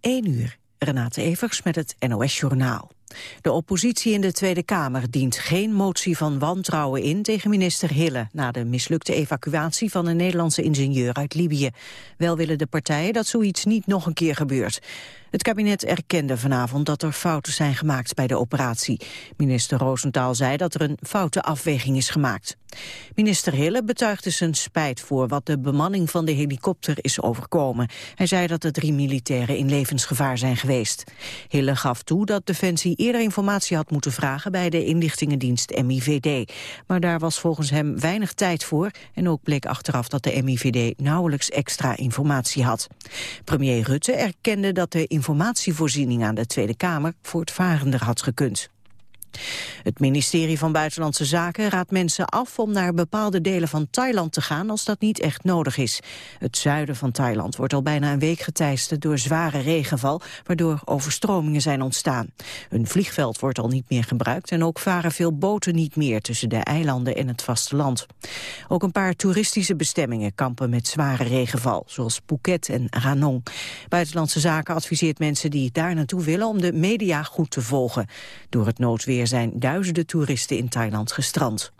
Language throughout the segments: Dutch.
1 uur. Renate Evers met het NOS Journaal. De oppositie in de Tweede Kamer dient geen motie van wantrouwen in tegen minister Hille na de mislukte evacuatie van een Nederlandse ingenieur uit Libië. Wel willen de partijen dat zoiets niet nog een keer gebeurt. Het kabinet erkende vanavond dat er fouten zijn gemaakt bij de operatie. Minister Roosentaal zei dat er een foute afweging is gemaakt. Minister Hille betuigde zijn spijt voor wat de bemanning van de helikopter is overkomen. Hij zei dat de drie militairen in levensgevaar zijn geweest. Hille gaf toe dat Defensie eerder informatie had moeten vragen bij de inlichtingendienst MIVD. Maar daar was volgens hem weinig tijd voor en ook bleek achteraf dat de MIVD nauwelijks extra informatie had. Premier Rutte erkende dat de informatievoorziening aan de Tweede Kamer voortvarender had gekund. Het ministerie van Buitenlandse Zaken raadt mensen af om naar bepaalde delen van Thailand te gaan als dat niet echt nodig is. Het zuiden van Thailand wordt al bijna een week geteisterd door zware regenval, waardoor overstromingen zijn ontstaan. Een vliegveld wordt al niet meer gebruikt en ook varen veel boten niet meer tussen de eilanden en het vasteland. Ook een paar toeristische bestemmingen kampen met zware regenval, zoals Phuket en Ranong. Buitenlandse Zaken adviseert mensen die daar naartoe willen om de media goed te volgen. Door het noodweer zijn duizenden toeristen in Thailand gestrand.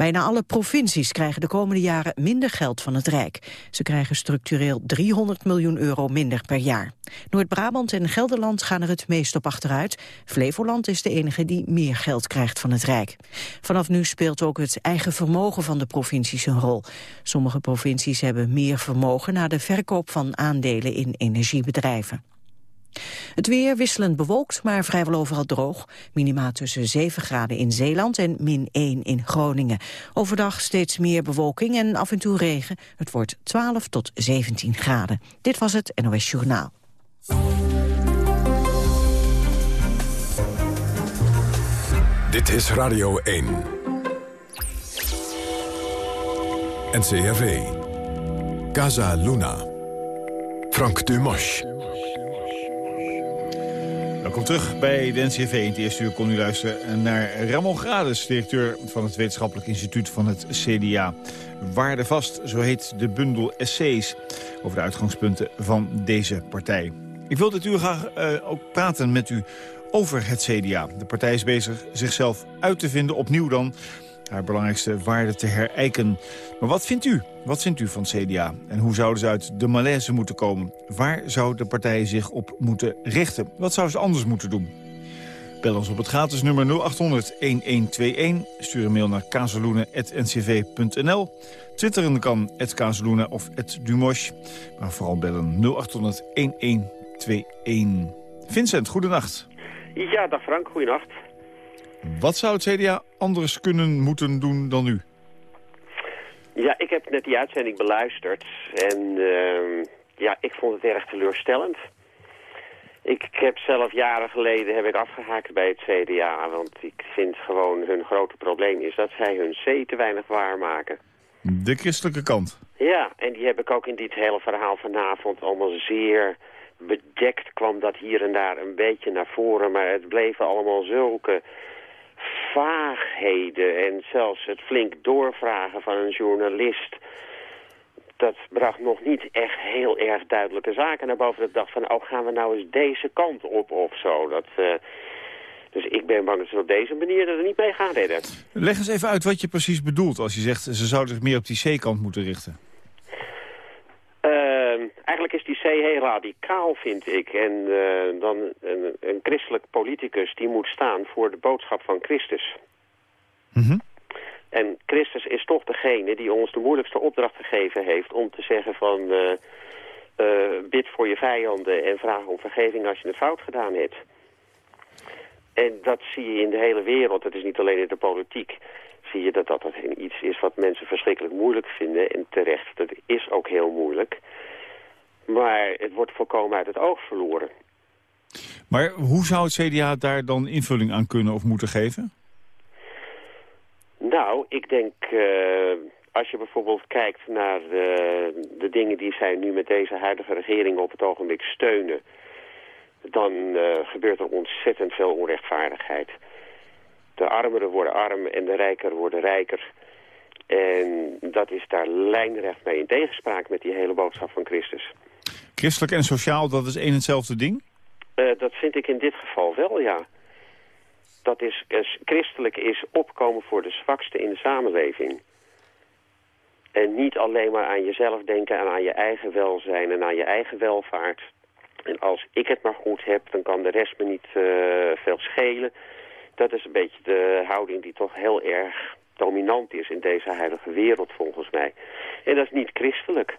Bijna alle provincies krijgen de komende jaren minder geld van het Rijk. Ze krijgen structureel 300 miljoen euro minder per jaar. Noord-Brabant en Gelderland gaan er het meest op achteruit. Flevoland is de enige die meer geld krijgt van het Rijk. Vanaf nu speelt ook het eigen vermogen van de provincies een rol. Sommige provincies hebben meer vermogen na de verkoop van aandelen in energiebedrijven. Het weer wisselend bewolkt, maar vrijwel overal droog. Minima tussen 7 graden in Zeeland en min 1 in Groningen. Overdag steeds meer bewolking en af en toe regen. Het wordt 12 tot 17 graden. Dit was het NOS Journaal. Dit is Radio 1. NCRV. Casa Luna. Frank Dumas. Welkom terug bij de NCV. In het eerste uur kon u luisteren naar Ramon Grades, directeur van het Wetenschappelijk Instituut van het CDA. Waardevast, zo heet de bundel essays over de uitgangspunten van deze partij. Ik wil dit uur graag uh, ook praten met u over het CDA. De partij is bezig zichzelf uit te vinden, opnieuw dan haar belangrijkste waarden te herijken. Maar wat vindt u? Wat vindt u van CDA? En hoe zouden ze uit de malaise moeten komen? Waar zou de partij zich op moeten richten? Wat zou ze anders moeten doen? Bel ons op het gratis nummer 0800-1121. Stuur een mail naar kazeloenen.ncv.nl. Twitteren kan @kazeloenen of @dumosh. Maar vooral bellen 0800-1121. Vincent, goedenacht. Ja, dag Frank, goedenacht. Wat zou het CDA anders kunnen moeten doen dan u? Ja, ik heb net die uitzending beluisterd en uh, ja, ik vond het erg teleurstellend. Ik heb zelf jaren geleden heb ik afgehaakt bij het CDA, want ik vind gewoon hun grote probleem is dat zij hun C te weinig waarmaken. De christelijke kant. Ja, en die heb ik ook in dit hele verhaal vanavond allemaal zeer bedekt kwam dat hier en daar een beetje naar voren, maar het bleven allemaal zulke vaagheden en zelfs het flink doorvragen van een journalist... dat bracht nog niet echt heel erg duidelijke zaken naar boven. Dat dacht van, oh, gaan we nou eens deze kant op of zo. Dat, uh, dus ik ben bang dat ze op deze manier er niet mee gaan redden. Leg eens even uit wat je precies bedoelt als je zegt... ze zouden zich meer op die C-kant moeten richten. Eigenlijk is die C heel radicaal, vind ik. En uh, dan een, een, christelijk politicus die moet staan voor de boodschap van Christus. Mm -hmm. En Christus is toch degene die ons de moeilijkste opdracht gegeven heeft... om te zeggen van uh, bid voor je vijanden en vraag om vergeving als je het fout gedaan hebt. En dat zie je in de hele wereld, het is niet alleen in de politiek zie je dat dat iets is wat mensen verschrikkelijk moeilijk vinden. En terecht, dat is ook heel moeilijk. Maar het wordt volkomen uit het oog verloren. Maar hoe zou het CDA daar dan invulling aan kunnen of moeten geven? Nou, ik denk, uh, als je bijvoorbeeld kijkt naar de, de, dingen die zij nu met deze huidige regering op het ogenblik steunen, dan uh, gebeurt er ontzettend veel onrechtvaardigheid. De armeren worden arm en de rijker worden rijker. En dat is daar lijnrecht mee in tegenspraak met die hele boodschap van Christus. Christelijk en sociaal, dat is één en hetzelfde ding? dat vind ik in dit geval wel, ja. Dat is, christelijk is opkomen voor de zwakste in de samenleving. En niet alleen maar aan jezelf denken en aan je eigen welzijn en aan je eigen welvaart. En als ik het maar goed heb, dan kan de rest me niet veel schelen. Dat is een beetje de houding die toch heel erg dominant is in deze heilige wereld volgens mij. En dat is niet christelijk.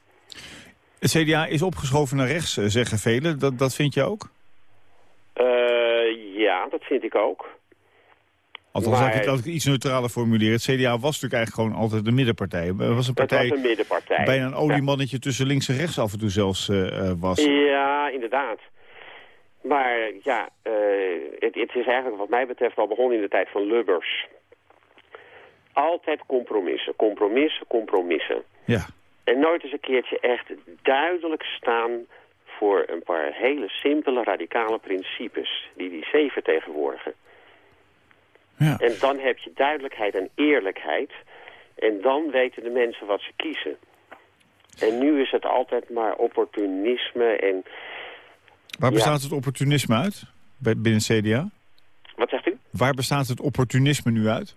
Het CDA is opgeschoven naar rechts, eh, zeggen velen. Dat, dat vind je ook? Uh, ja, dat vind ik ook. Althans, maar... ik het iets neutraler formuleren. Het CDA was natuurlijk eigenlijk gewoon altijd de middenpartij. Het was een partij, was een middenpartij. bijna een oliemannetje tussen links en rechts af en toe zelfs uh, was. Ja, inderdaad. Maar ja, uh, het, het, is eigenlijk wat mij betreft al begonnen in de tijd van Lubbers. Altijd compromissen, compromissen, compromissen. Ja. En nooit eens een keertje echt duidelijk staan voor een paar hele simpele, radicale principes die die zee vertegenwoordigen. Ja. En dan heb je duidelijkheid en eerlijkheid. En dan weten de mensen wat ze kiezen. En nu is het altijd maar opportunisme en... Waar bestaat het opportunisme uit binnen CDA? Wat zegt u? Waar bestaat het opportunisme nu uit?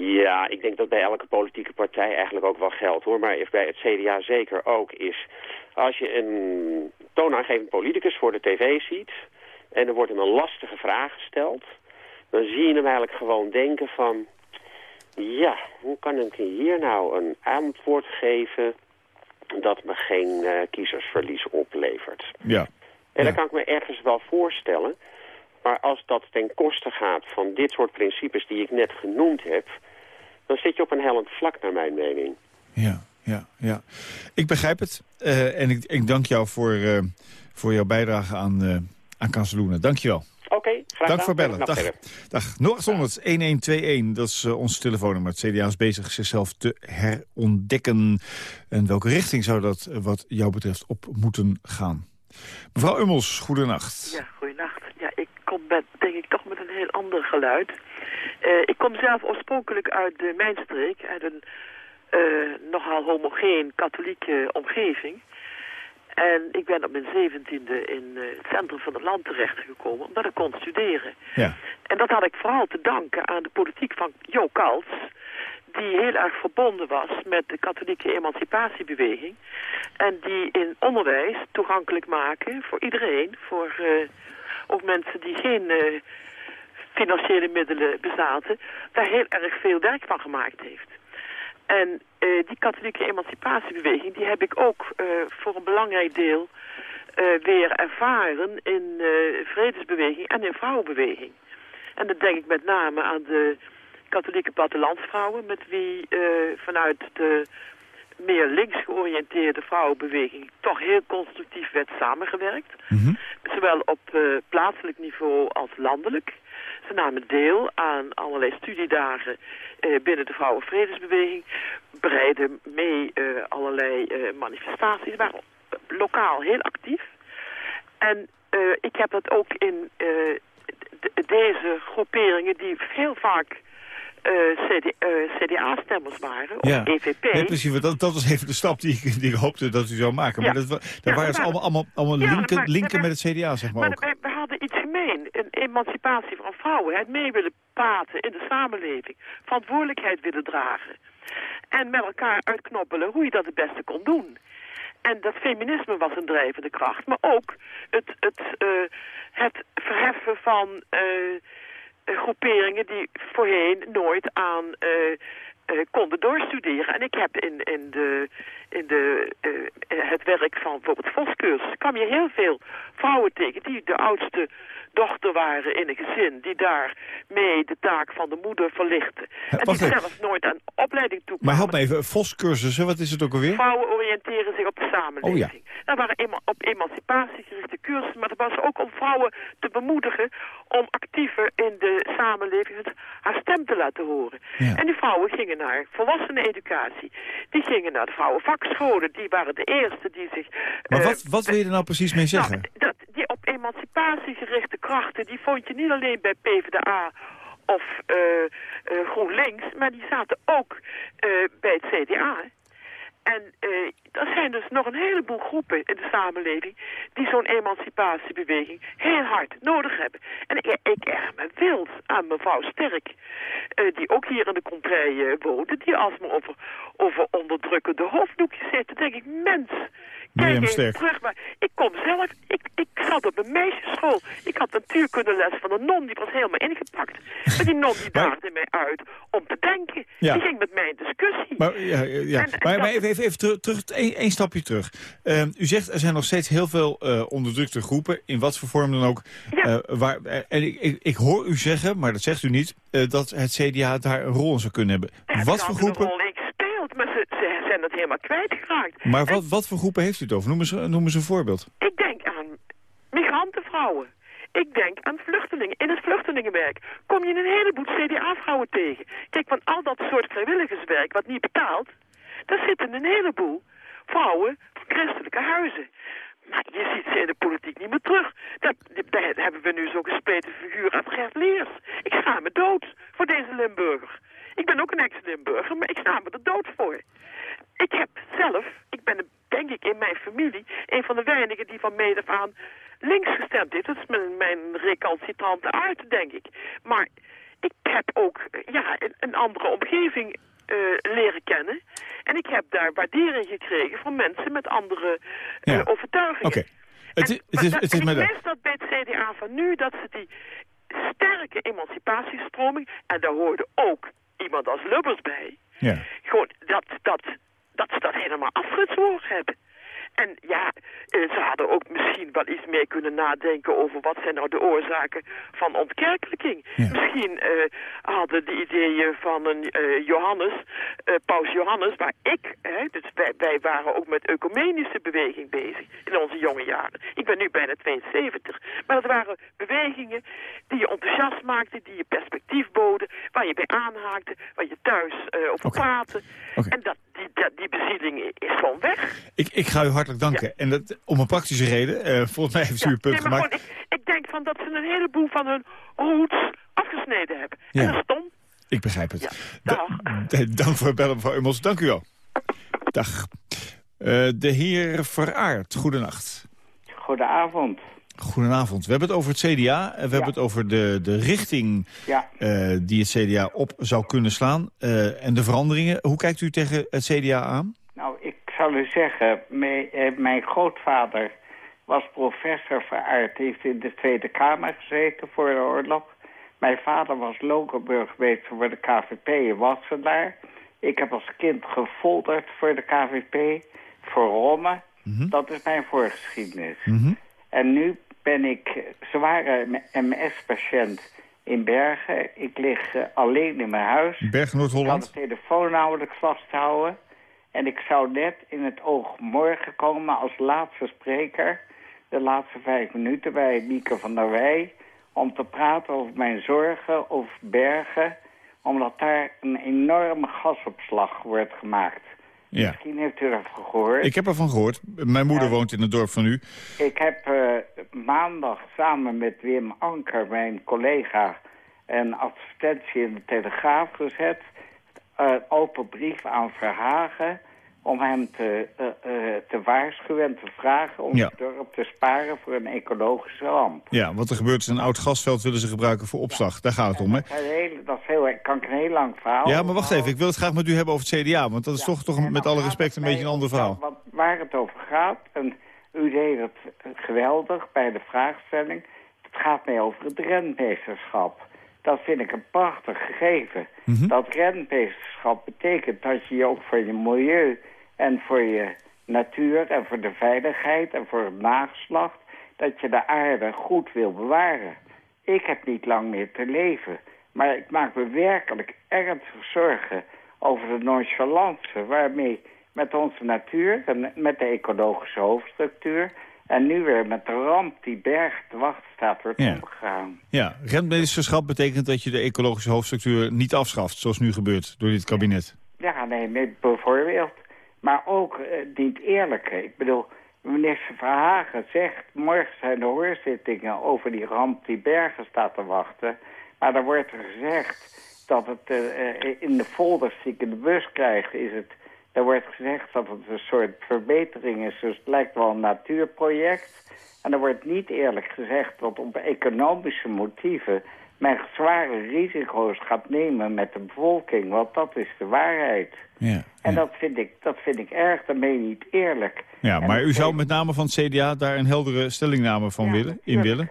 Ja, ik denk dat bij elke politieke partij eigenlijk ook wel geldt hoor. Maar bij het CDA zeker ook is... Als je een toonaangevend politicus voor de tv ziet... en er wordt hem een lastige vraag gesteld... dan zie je hem eigenlijk gewoon denken van... Ja, hoe kan ik hier nou een antwoord geven... dat me geen uh, kiezersverlies oplevert? Ja. En dat kan ik me ergens wel voorstellen... Maar als dat ten koste gaat van dit soort principes die ik net genoemd heb... dan zit je op een hellend vlak naar mijn mening. Ja, ja, ja. Ik begrijp het. Uh, en ik, ik, dank jou voor, uh, voor jouw bijdrage aan, uh, aan Kanseloenen. Dank je wel. Oké, okay, graag Dank voor bellen. Dag, dag. 0800-1121, dat is ons telefoonnummer. Het CDA is bezig zichzelf te herontdekken. En welke richting zou dat wat jou betreft op moeten gaan? Mevrouw Ummels, goedenacht. Ja, goedenacht. Ja, ik kom met, denk ik toch met een heel ander geluid. Uh, ik kom zelf oorspronkelijk uit de Mijnstreek, uit een uh, nogal homogeen katholieke omgeving. En ik ben op mijn zeventiende in uh, het centrum van het land terechtgekomen, omdat ik kon studeren. Ja. En dat had ik vooral te danken aan de politiek van Jo Kals, die heel erg verbonden was met de katholieke emancipatiebeweging. En die in onderwijs toegankelijk maken voor iedereen, voor uh, ook mensen die geen uh, financiële middelen bezaten, daar heel erg veel werk van gemaakt heeft. En uh, die katholieke emancipatiebeweging, die heb ik ook voor een belangrijk deel weer ervaren in vredesbeweging en in vrouwenbeweging. En dan denk ik met name aan de katholieke plattelandsvrouwen... met wie vanuit de meer links georiënteerde vrouwenbeweging... toch heel constructief werd samengewerkt. Mm -hmm. Zowel op plaatselijk niveau als landelijk. Ze namen deel aan allerlei studiedagen uh, binnen de vrouwenvredesbeweging. Bereiden mee allerlei manifestaties. waren lokaal heel actief. En ik heb dat ook in deze groeperingen die heel vaak uh, CD, uh, CDA-stemmers waren, of ja. EVP. Ja, precies, dat, dat was even de stap die ik, die ik hoopte dat u zou maken. Maar dat, daar ja, waren ze allemaal, allemaal, allemaal ja, linken, maar, linken met het CDA, zeg maar, maar ook. We, gemeen, een emancipatie van vrouwen, het mee willen praten in de samenleving, verantwoordelijkheid willen dragen. En met elkaar uitknoppelen hoe je dat het beste kon doen. En dat feminisme was een drijvende kracht, maar ook het, het, uh, het verheffen van... Uh, groeperingen die voorheen nooit aan uh, konden doorstuderen. En ik heb in, in, de, de, uh, het werk van bijvoorbeeld Voscursus... kwam je heel veel vrouwen tegen die de oudste dochter waren in een gezin... die daarmee de taak van de moeder verlichten. En die zelf nooit aan opleiding toe Maar help me even, Voscursussen, wat is het ook alweer? Vrouwen oriënteren zich op de samenleving. Oh, ja. Dat waren op emancipatie gerichte cursussen... maar dat was ook om vrouwen te bemoedigen... om actiever in de samenleving haar stem te laten horen. Ja. En die vrouwen gingen naar volwassenen-educatie. Die gingen naar de vrouwenvakscholen. Die waren de eerste die zich... Maar wat, wat wil je er nou precies mee zeggen? Nou, dat, die op emancipatie gerichte krachten... die vond je niet alleen bij PvdA of uh, uh, GroenLinks... maar die zaten ook bij het CDA... En uh, er zijn dus nog een heleboel groepen in de samenleving die zo'n emancipatiebeweging heel hard nodig hebben. En ik, ik erg me wild aan mevrouw Sterk, uh, die ook hier in de contrée uh, woonde, die als me over, over onderdrukkende hoofddoekjes zit. Dan denk ik, mens, Kijk even terug, maar ik kom zelf, ik, ik zat op een meisjesschool. Ik had natuurkundeles van een non, die was helemaal ingepakt. En die non die daagde mij uit om te denken. Die ging met mij in discussie. Maar, ja, ja. maar, maar even, even, even terug, terug één, stapje terug. Uh, u zegt, er zijn nog steeds heel veel uh, onderdrukte groepen, in wat voor vorm dan ook. Uh, waar, en ik, ik, ik, hoor u zeggen, maar dat zegt u niet, dat het CDA daar een rol in zou kunnen hebben. wat voor groepen zijn dat helemaal kwijtgeraakt. Maar wat, wat voor groepen heeft u het over? Noem eens, noem eens een voorbeeld. Ik denk aan migrantenvrouwen. Ik denk aan vluchtelingen. In het vluchtelingenwerk kom je een heleboel CDA-vrouwen tegen. Kijk, van al dat soort vrijwilligerswerk wat niet betaalt... daar zitten een heleboel vrouwen van christelijke huizen. Maar je ziet ze in de politiek niet meer terug. Dat, daar hebben we nu zo'n gespleten figuur aan Gert Leers. Ik ga me dood voor deze Limburger. Ik ben ook een ex-Limburger, maar ik sta me er dood voor. Ik heb zelf, ik ben denk ik in mijn familie, een van de weinigen die van mede aan links gestemd heeft. Dat is mijn, mijn recalcitrante aard, denk ik. Maar ik heb ook ja, een, een andere omgeving uh, leren kennen. En ik heb daar waardering gekregen van mensen met andere uh, overtuigingen. Oké. Het, het, is, het is ik dat bij het CDA van nu, dat ze die sterke emancipatiestroming, en daar hoorde ook iemand als Lubbers bij, ja. gewoon dat, dat dat ze dat helemaal afgezworen hebben. En ja, eh, ze hadden ook misschien wel iets meer kunnen nadenken over wat zijn nou de oorzaken van ontkerkelijking. Misschien uh, hadden de ideeën van een uh, Johannes, Paus Johannes, waar ik, hè, dus wij, wij, waren ook met ecumenische beweging bezig in onze jonge jaren. Ik ben nu bijna 72. Maar dat waren bewegingen die je enthousiast maakten, die je perspectief boden, waar je bij aanhaakte, waar je thuis over okay. praatte. En dat, die, die bezieling is gewoon weg. Ik, ik ga u hartelijk danken. En dat om een praktische reden. Uh, volgens mij heeft u uw punt nee, gemaakt. Gewoon, ik, ik, denk van dat ze een heleboel van hun roots afgesneden hebben. Ja. En dat is stom. Ik begrijp het. Ja. Dag. dank voor het bellen, mevrouw Ummels. Dank u wel. Dag. Uh, de heer Veraard, goedenacht. Goedenavond. Goedenavond. We hebben het over het CDA. We hebben het over de, de richting ja. uh, die het CDA op zou kunnen slaan. Uh, en de veranderingen. Hoe kijkt u tegen het CDA aan? Nou, ik zal u zeggen, mijn, eh, mijn grootvader was professor veraard. heeft in de Tweede Kamer gezeten voor de oorlog. Mijn vader was local burgemeester voor de KVP in Wassenaar. Ik heb als kind gefolterd voor de KVP, voor Romme. Mm Dat is mijn voorgeschiedenis. Mm En nu ben ik zware MS-patiënt in Bergen. Ik lig uh, alleen in mijn huis. Bergen, Noord-Holland? Ik kan de telefoon nauwelijks vasthouden. En ik zou net in het oog morgen komen als laatste spreker... de laatste vijf minuten bij Mieke van der Wij... om te praten over mijn zorgen over Bergen... omdat daar een enorme gasopslag wordt gemaakt. Ja. Misschien heeft u ervan gehoord. Ik heb ervan gehoord. Mijn moeder woont in het dorp van u. Ik heb uh, maandag samen met Wim Anker, mijn collega... een advertentie in de Telegraaf gezet een open brief aan Verhagen om hem te, uh, uh, te waarschuwen en te vragen om het dorp te sparen voor een ecologische ramp. Ja, wat er gebeurt is een oud gasveld willen ze gebruiken voor opslag. Daar gaat het om, hè? Dat, is heel, kan ik een heel lang verhaal Ja, maar wacht even. Ik wil het graag met u hebben over het CDA, want dat is toch, toch met alle respect een beetje een ander verhaal. wat, waar het over gaat, en u deed het geweldig bij de vraagstelling, het gaat mij over het rentmeesterschap. Dat vind ik een prachtig gegeven. Mhm. Dat rentmeesterschap betekent dat je je ook voor je milieu en voor je natuur en voor de veiligheid en voor het nageslacht... dat je de aarde goed wil bewaren. Ik heb niet lang meer te leven. Maar ik maak me werkelijk ernstig zorgen over de nonchalance waarmee met onze natuur en met de ecologische hoofdstructuur en nu weer met de ramp die berg te wachten staat, wordt ja. omgegaan. Ja, rentmeesterschap betekent dat je de ecologische hoofdstructuur niet afschaft... zoals nu gebeurt door dit kabinet. Ja, nee, bijvoorbeeld. Maar ook uh, niet eerlijk. Ik bedoel, minister Verhagen zegt... morgen zijn de hoorzittingen over die ramp die bergen staat te wachten. Maar dan wordt er gezegd dat het uh, in de folders die ik in de bus krijg... is het Er wordt gezegd dat het een soort verbetering is, dus het lijkt wel een natuurproject. En er wordt niet eerlijk gezegd dat op economische motieven men zware risico's gaat nemen met de bevolking. Want dat is de waarheid. Ja, En ja. dat vind, ik, dat vind ik erg, dat je niet eerlijk. ja En maar u zou met name van het CDA daar een heldere stellingname van Ja, willen, in willen.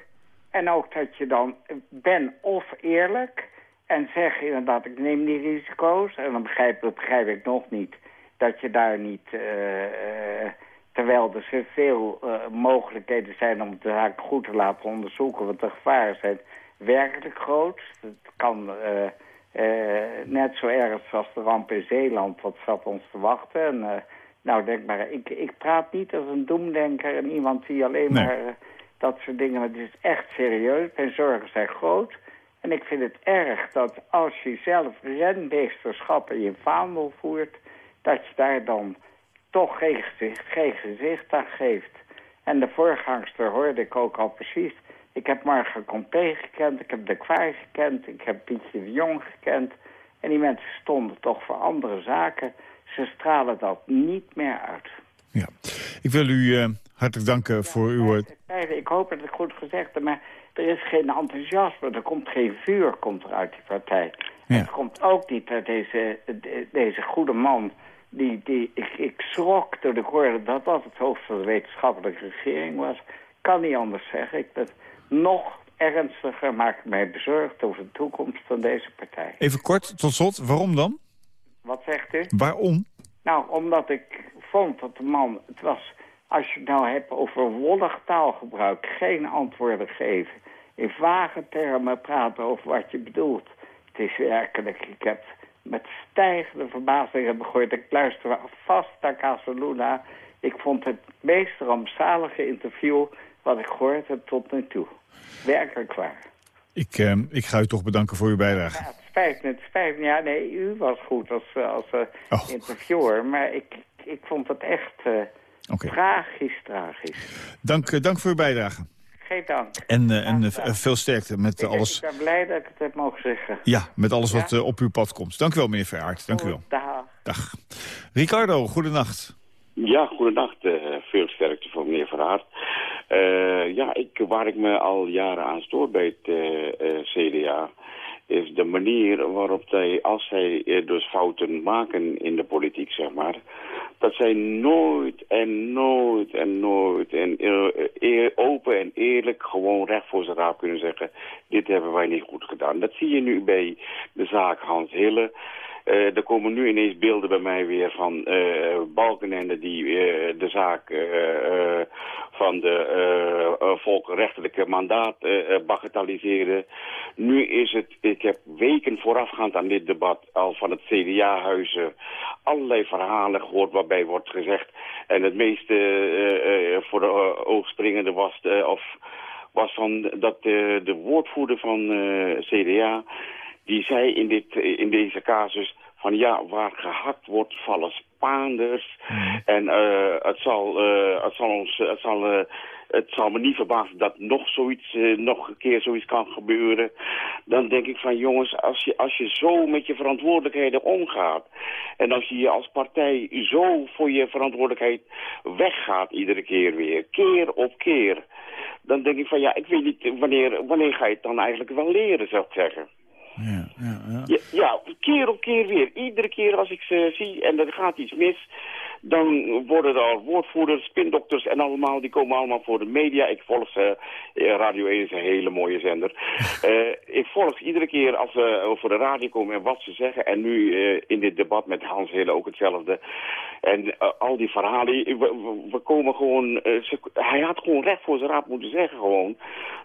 En ook dat je dan ben of eerlijk en zeg inderdaad, ik neem die risico's. En dan begrijp, dat begrijp ik nog niet dat je daar niet, eh, eh, terwijl er zoveel eh mogelijkheden zijn om de zaak goed te laten onderzoeken, want de gevaren zijn werkelijk groot. Het kan eh, eh, net zo erg als de ramp in Zeeland, wat zat ons te wachten. En, eh, nou, denk maar, ik, ik praat niet als een doemdenker en iemand die alleen Nee. maar dat soort dingen... Het is echt serieus, mijn zorgen zijn groot. En ik vind het erg dat als je zelf renbeesterschap in je vaandel voert... dat je daar dan toch geen gezicht, geen gezicht aan geeft. En de voorgangster hoorde ik ook al precies. Ik heb Marga Compé gekend, ik heb de Kwaai gekend, ik heb Pietje de Jong gekend. En die mensen stonden toch voor andere zaken. Ze stralen dat niet meer uit. Ja. Ik wil u eh, hartelijk danken voor uw... Ik hoop dat ik goed gezegd heb, maar er is geen enthousiasme. Er komt geen vuur komt er uit die partij. Ja. Het komt ook niet uit deze, de- deze goede man. Die, die, ik, ik schrok toen ik hoorde dat dat het hoofd van de wetenschappelijke regering was. Kan niet anders zeggen. Ik ben nog ernstiger, maak ik mij bezorgd over de toekomst van deze partij. Even kort, tot slot, waarom dan? Wat zegt u? Waarom? Nou, omdat ik vond dat de man... Het was, als je het nou hebt over wollig taalgebruik... geen antwoorden geven. In vage termen praten over wat je bedoelt. Het is werkelijk... Ik heb met stijgende verbazing hebben gehoord. Ik luister vast naar Casaluna. Ik vond het meest rampzalige interview... wat ik gehoord heb tot nu toe. Werkelijk waar. Ik, eh, ik ga u toch bedanken voor uw bijdrage. Ja, het spijt me, het spijt me. Ja, nee, u was goed als, eh, als eh, Oh. interviewer. Maar ik, ik vond het echt eh, tragisch, tragisch. Dank, dank voor uw bijdrage. Geen dank. En, eh, en veel sterkte met Ik, alles, ik ben blij dat ik het heb mogen zeggen. ja, met alles wat Ja? op uw pad komt. Dank u wel, meneer Veraert. Dank u wel. Dag. Dag. Ricardo, goedenacht. Ja, goedenacht. eh veel sterkte voor meneer Verhaard. Eh ja, ik, waar ik me al jaren aan stoor bij het eh, eh, CDA... is de manier waarop zij, als zij dus fouten maken in de politiek, zeg maar... dat zij nooit en nooit en nooit en open en eerlijk gewoon recht voor zijn raap kunnen zeggen... dit hebben wij niet goed gedaan. Dat zie je nu bij de zaak Hans Hille... Eh, er komen nu ineens beelden bij mij weer van eh Balkenende die eh, de zaak van de volkenrechtelijke mandaat bagatelliseerde. Nu is het, ik heb weken voorafgaand aan dit debat al van het CDA-huizen allerlei verhalen gehoord waarbij wordt gezegd en het meeste voor de oogspringende was, of was van dat de woordvoerder van CDA die zei in, dit, in deze casus van ja, waar gehakt wordt vallen Spaanders. En eh, het, zal, eh, het, zal ons, het, zal, eh, het zal me niet verbazen dat nog zoiets, eh, nog een keer zoiets kan gebeuren. Dan denk ik van jongens, als je, als je zo met je verantwoordelijkheden omgaat. En als je je als partij zo voor je verantwoordelijkheid weggaat iedere keer weer, keer op keer. Dan denk ik van ja, ik weet niet wanneer, wanneer ga je het dan eigenlijk wel leren, zou ik zeggen. Ja, ja, ja. Ja, keer op keer weer. Iedere keer als ik ze zie en er gaat iets mis... dan worden er al woordvoerders, spindokters en allemaal... die komen allemaal voor de media. Ik volg ze. eh, Radio 1 is een hele mooie zender. Eh, ik volg iedere keer als ze over de radio komen en wat ze zeggen. En nu eh, in dit debat met Hans Hille ook hetzelfde. En eh, al die verhalen... We, komen gewoon... eh, ze- hij had gewoon recht voor zijn raad moeten zeggen gewoon...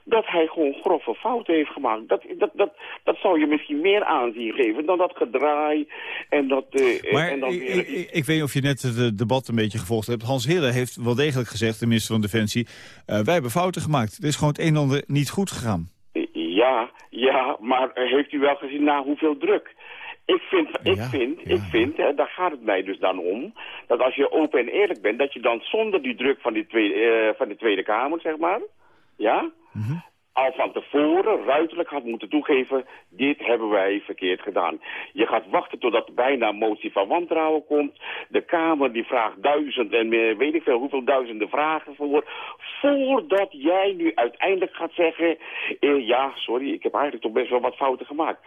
dat hij gewoon grove fouten heeft gemaakt. Dat, dat, dat, dat zou je misschien meer aanzien geven dan dat gedraai en dat... eh, Maar en dan ik, weer... ik, ik- ik weet niet of je net het eh, debat een beetje gevolgd hebt. Hans Hille heeft wel degelijk gezegd, de minister van Defensie... eh, wij hebben fouten gemaakt. Er is gewoon het een en ander niet goed gegaan. Ja, ja, maar heeft u wel gezien na hoeveel druk? Ik vind, ik Ja, vind, ja, ik vind, hè, daar gaat het mij dus dan om, dat als je open en eerlijk bent, dat je dan zonder die druk van, die tweede, eh, van de Tweede Kamer, zeg maar, ja, Mhm. Al van tevoren ruiterlijk had moeten toegeven... dit hebben wij verkeerd gedaan. Je gaat wachten totdat bijna een motie van wantrouwen komt. De Kamer die vraagt duizend en weet ik veel hoeveel duizenden vragen voor... voordat jij nu uiteindelijk gaat zeggen... Eh, ja, sorry, ik heb eigenlijk toch best wel wat fouten gemaakt.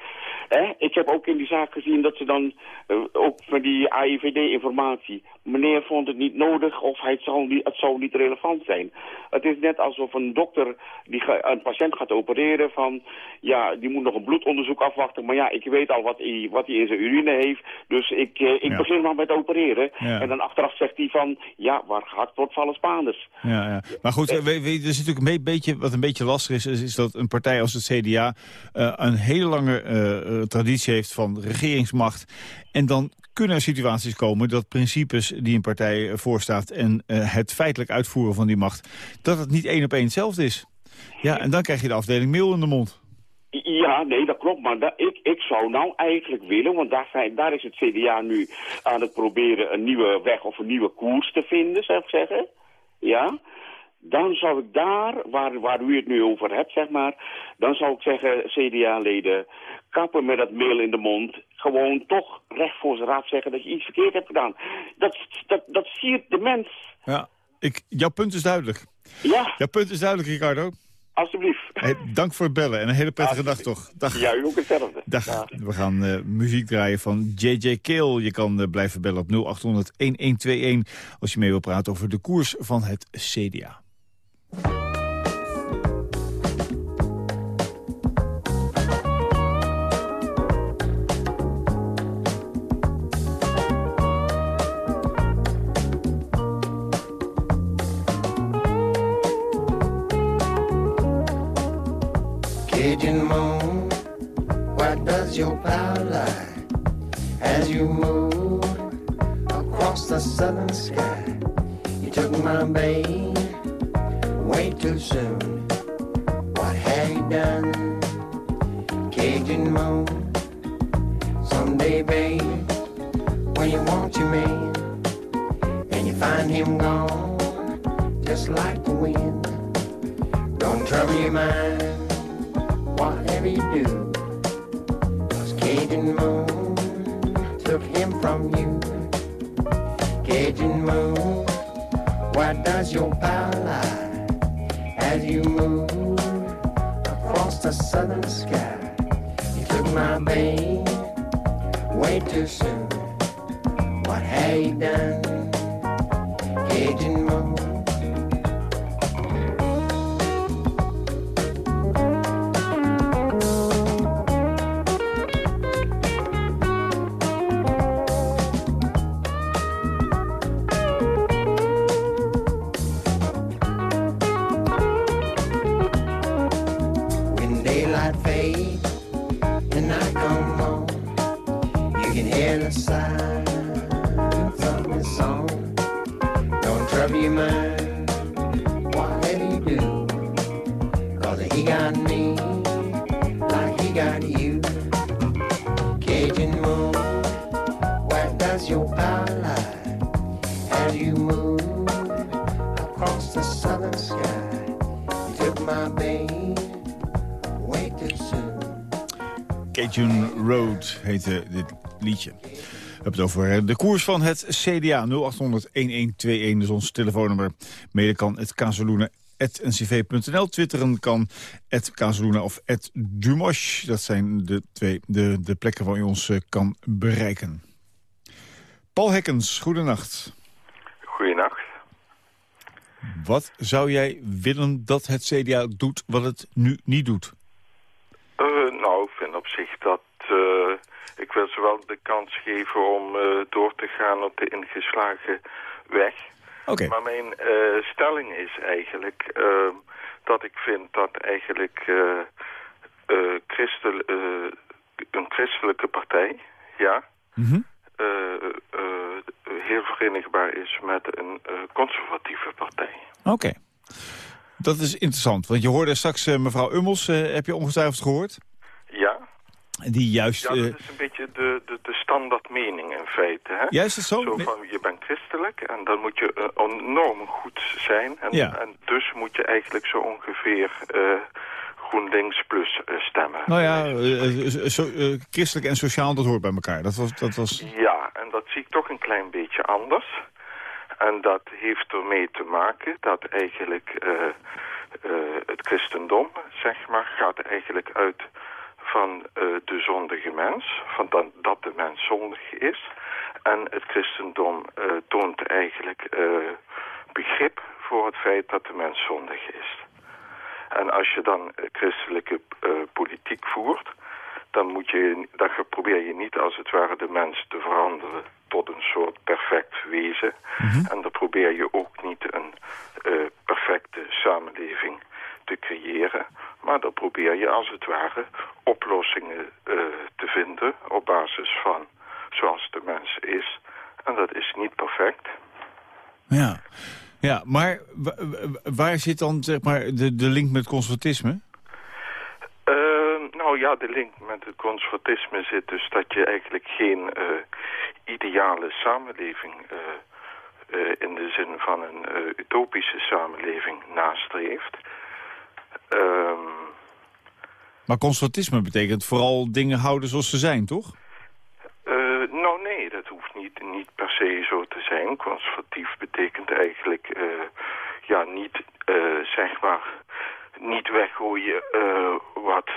Ik heb ook in die zaak gezien dat ze dan... Eh, ook van die AIVD-informatie... meneer vond het niet nodig of niet, het zou niet relevant zijn. Het is net alsof een dokter die een patiënt gaat opereren van... ja, die moet nog een bloedonderzoek afwachten. Maar ja, ik weet al wat hij, wat hij in zijn urine heeft. Dus ik, eh, ik begin maar met opereren. En dan achteraf zegt hij van... ja, waar gehakt wordt vallen Spaanders. Ja, ja. Maar goed, er is natuurlijk een beetje, wat een beetje lastig is... is, dat een partij als het CDA uh, een hele lange uh, traditie heeft van regeringsmacht. En dan kunnen er situaties komen dat principes die een partij voorstaat... en het feitelijk uitvoeren van die macht... dat het niet één op één hetzelfde is. Ja, en dan krijg je de afdeling mail in de mond. Ja, nee, dat klopt. Maar ik, ik zou nou eigenlijk willen, want daar, zijn, daar is het CDA nu aan het proberen een nieuwe weg of een nieuwe koers te vinden, zou ik zeggen. Ja, dan zou ik daar, waar, waar u het nu over hebt, zeg maar, dan zou ik zeggen, CDA-leden, kappen met dat mail in de mond. Gewoon toch recht voor zijn raad zeggen dat je iets verkeerd hebt gedaan. Dat, dat, dat siert de mens. Ja, ik, jouw punt is duidelijk. Ja. Jouw punt is duidelijk, Ricardo. Alsjeblieft. Hey, dank voor het bellen en een hele prettige dag toch. Dag. Ja, u ook hetzelfde. Dag. We gaan uh, muziek draaien van J.J. Kale. Je kan uh, blijven bellen op 0800-1121 als je mee wil praten over de koers van het CDA. Cajun moon, what does your power lie as you move across the southern sky? You took my babe way too soon. What have you done, Cajun moon? Someday, babe, when you want your man and you find him gone, just like the wind, don't trouble your mind you do. Cause Cajun Moon took him from you. Cajun Moon, why does your power lie as you move across the southern sky? You took my babe way too soon. What have you done, liedje. We hebben het over eh, de koers van het CDA 0800-1121, is ons telefoonnummer. Mede kan het ncv.nl. Twitteren kan het Kazeluna of het Dumosh. Dat zijn de, twee, de, de plekken waar u ons eh, kan bereiken. Paul Hekkens, goedenacht. Goedenacht. Wat zou jij willen dat het CDA doet wat het nu niet doet? Uh, nou, ik vind op zich dat ik wil ze wel de kans geven om uh, door te gaan op de ingeslagen weg. Okay. Maar mijn uh, stelling is eigenlijk uh, dat ik vind dat eigenlijk christel, een christelijke partij, ja, mm -hmm. heel verenigbaar is met een conservatieve partij. Oké. Dat is interessant, want je hoorde straks mevrouw Ummels, heb je ongetwijfeld gehoord? Ja. Die juist... Ja, dat is een beetje de, de, de standaard mening in feite. Hè? Is zo? Zo van, je bent christelijk en dan moet je uh, enorm goed zijn. En, ja. en dus moet je eigenlijk zo ongeveer uh, GroenLinks plus stemmen. Nou ja, christelijk en sociaal, dat hoort bij elkaar. Dat was, dat was... Ja, en dat zie ik toch een klein beetje anders. En dat heeft ermee te maken dat eigenlijk het christendom, zeg maar, gaat eigenlijk uit van de zondige mens. Van dat, dat de mens zondig is. En het christendom toont eigenlijk begrip voor het feit dat de mens zondig is. En als je dan christelijke uh, politiek voert, dan, moet je, dan probeer je niet als het ware de mens te veranderen tot een soort perfect wezen. Mhm. En dan probeer je ook niet een perfecte samenleving te creëren. Maar dan probeer je als het ware oplossingen te vinden op basis van zoals de mens is. En dat is niet perfect. Ja. Ja, maar waar zit dan zeg maar, de, de link met conservatisme? Uh, nou ja, de link met het conservatisme zit dus dat je eigenlijk geen uh, ideale samenleving... Uh, in de zin van een utopische samenleving nastreeft. Um, maar conservatisme betekent vooral dingen houden zoals ze zijn, toch? nou nee, dat hoeft niet, niet per se zo te zijn. Conservatief betekent eigenlijk uh, ja, niet, uh, zeg maar, niet weggooien uh, wat,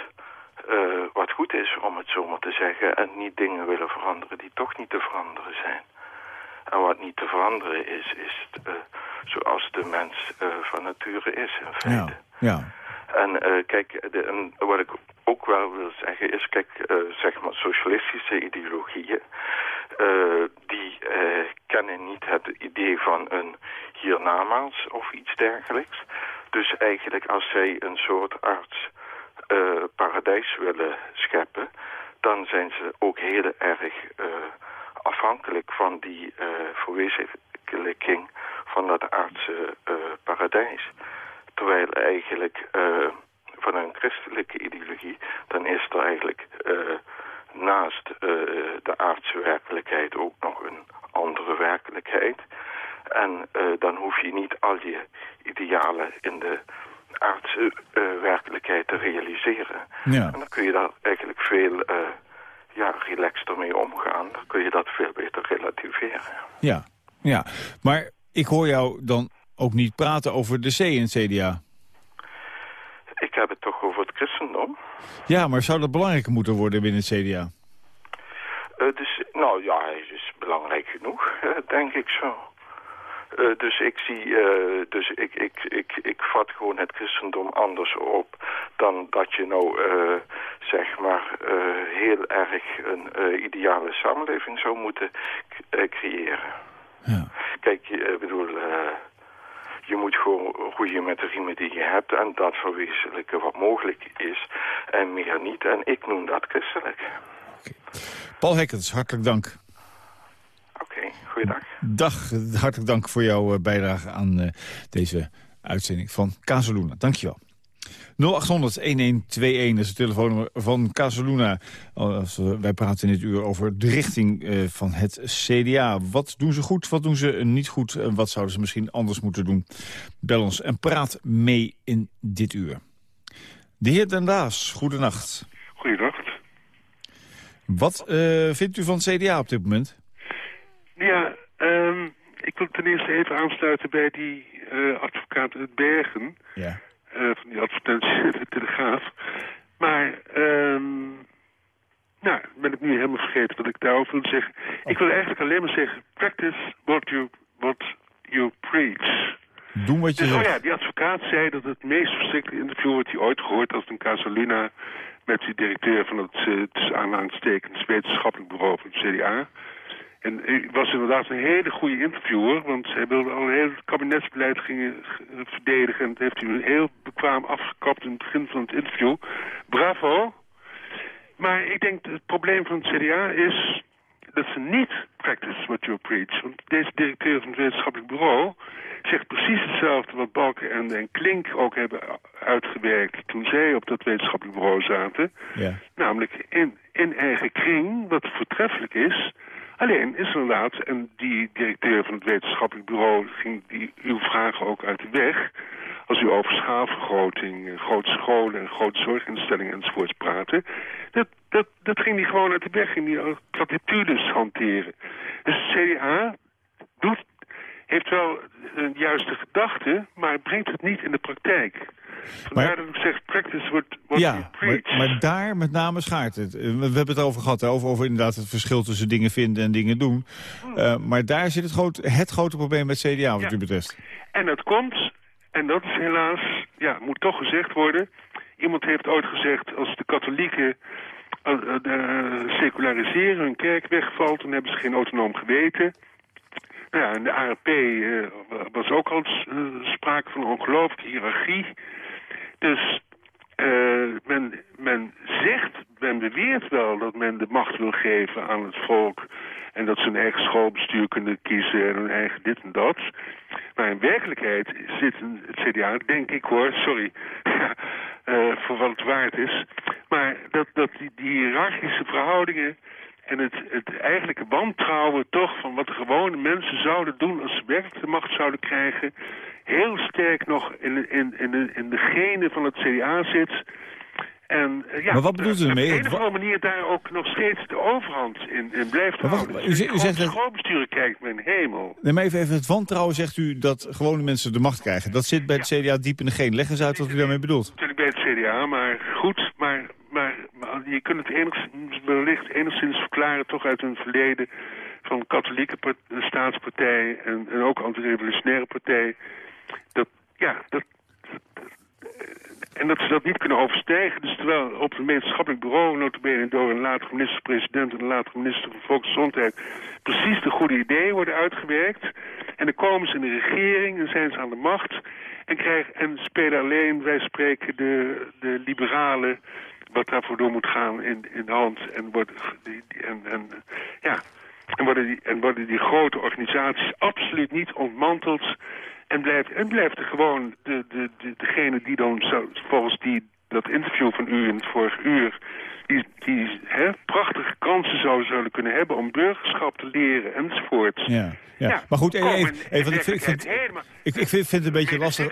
wat goed is, om het zo maar te zeggen. En niet dingen willen veranderen die toch niet te veranderen zijn. En wat niet te veranderen is, is zoals de mens van nature is in feite. Ja, ja. En kijk, de, en wat ik ook wel wil zeggen is, kijk, zeg maar socialistische ideologieën, die uh, kennen niet het idee van een hiernamaals of iets dergelijks. Dus eigenlijk als zij een soort arts uh, paradijs willen scheppen, dan zijn ze ook heel erg afhankelijk van die verwezenlijking van dat aardse paradijs. Terwijl eigenlijk van een christelijke ideologie, dan is er eigenlijk naast uh, de aardse werkelijkheid ook nog een andere werkelijkheid. En uh, dan hoef je niet al je idealen in de aardse uh, werkelijkheid te realiseren. Ja. En dan kun je daar eigenlijk veel ja, relaxter mee omgaan. Dan kun je dat veel beter relativeren. Ja, ja. maar ik hoor jou dan ook niet praten over de C in CDA. Ik heb het toch over christendom. Ja, maar zou dat belangrijker moeten worden binnen het CDA? Uh, dus, nou ja, hij is belangrijk genoeg, denk ik zo. Uh, dus ik zie, uh, dus ik, ik, ik, ik vat gewoon het christendom anders op dan dat je nou, zeg maar, heel erg een ideale samenleving zou moeten creëren. Ja. Kijk, ik bedoel, je moet gewoon roeien met de riemen die je hebt en dat verwezenlijken wat mogelijk is en meer niet. En ik noem dat christelijk. Okay. Paul Hekkens, hartelijk dank. Oké, okay, goeiedag. Dag, hartelijk dank voor jouw eh, bijdrage aan uh, deze uitzending van Casaluna. Dankjewel. 0800-1121 is het telefoonnummer van Casaluna. Wij praten in dit uur over de richting uh, van het CDA. Wat doen ze goed, wat doen ze niet goed... en wat zouden ze misschien anders moeten doen? Bel ons en praat mee in dit uur. De heer Den Daas, goedenacht. Goedenacht. Wat uh, vindt u van het CDA op dit moment? Ja, um, ik wil ten eerste even aansluiten bij die uh, advocaat uit Bergen. Ja. Uh, van die advertentie de Telegraaf. Maar, um, nou, ben ik nu helemaal vergeten wat ik daarover wil zeggen. Ik wil eigenlijk alleen maar zeggen, practice what you, what you preach. Doen wat je dus, zegt. Oh ja, die advocaat zei dat het meest verschrikkelijke interview wat hij ooit gehoord als een Casaluna met de directeur van het uh, tussen aanhalingstekens wetenschappelijk bureau van het CDA. En hij was inderdaad een hele goede interviewer, want hij wilde al een heel kabinetsbeleid gingen verdedigen. En dat heeft hij heel bekwaam afgekapt in het begin van het interview. Bravo. Maar ik denk het probleem van het CDA is dat ze niet practice what you preach. Want deze directeur van het wetenschappelijk bureau zegt precies hetzelfde wat Balken en, en Klink ook hebben uitgewerkt toen zij op dat wetenschappelijk bureau zaten. Ja. Namelijk in, in eigen kring, wat voortreffelijk is. Alleen is inderdaad, en die directeur van het wetenschappelijk bureau ging die, uw vragen ook uit de weg. als u over schaalvergroting, eh, grote scholen en grote zorginstellingen enzovoorts praten, dat, dat, dat ging die gewoon uit de weg, ging die platitudes hanteren. Dus het CDA doet, heeft wel een juiste gedachte, maar brengt het niet in de praktijk. Vandaar maar, dat ik zeg, practice wordt ja, maar, maar, daar met name schaart het. We, hebben het over gehad, over, over inderdaad het verschil tussen dingen vinden en dingen doen. Uh, maar daar zit het, groot, het grote probleem met CDA, wat u betreft. En dat komt, en dat is helaas, ja, moet toch gezegd worden. Iemand heeft ooit gezegd, als de katholieken uh, seculariseren, hun kerk wegvalt, dan hebben ze geen autonoom geweten. Nou ja, en de ARP uh, was ook al sprake van een ongelooflijke hiërarchie. Dus uh, men, men zegt, men beweert wel dat men de macht wil geven aan het volk... en dat ze een eigen schoolbestuur kunnen kiezen en hun eigen dit en dat. Maar in werkelijkheid zit het CDA, denk ik hoor, sorry... uh, voor wat het waard is. Maar dat, dat die, die hiërarchische verhoudingen en het, het eigenlijke wantrouwen toch van wat de gewone mensen zouden doen als ze werkelijk de macht zouden krijgen, heel sterk nog in, in, in, de, in de genen van het CDA zit. En, uh, ja, maar wat bedoelt u ermee? Op een of andere manier daar ook nog steeds de overhand in, in blijft maar houden. u, u zegt dat... kijkt, mijn hemel. Nee, maar even, even het wantrouwen zegt u dat gewone mensen de macht krijgen. Dat zit bij het CDA diep in de geen. Leg eens uit wat u daarmee bedoelt. Natuurlijk bij het CDA, maar goed. Maar, maar, maar je kunt het enigszins, wellicht enigszins verklaren toch uit een verleden van katholieke staatspartij en, en ook antirevolutionaire partij. Ja, dat, en dat ze dat niet kunnen overstijgen. Dus terwijl op het wetenschappelijk bureau, notabene door een latere minister-president en een latere minister van Volksgezondheid, precies de goede ideeën worden uitgewerkt. En dan komen ze in de regering en zijn ze aan de macht en, krijgen, en spelen alleen, wij spreken, de, de liberalen wat daarvoor door moet gaan in, in de hand. En, worden, en, en, ja, en, worden die, en worden die grote organisaties absoluut niet ontmanteld en blijft, en blijft er gewoon de, de, de, degene die dan zo, volgens die, dat interview van u in het vorige uur... die, die hè, prachtige kansen zou zullen kunnen hebben om burgerschap te leren enzovoort. Ja, ja. maar goed, even, even, even ik, vind, ik, ik vind, vind het een beetje lastig.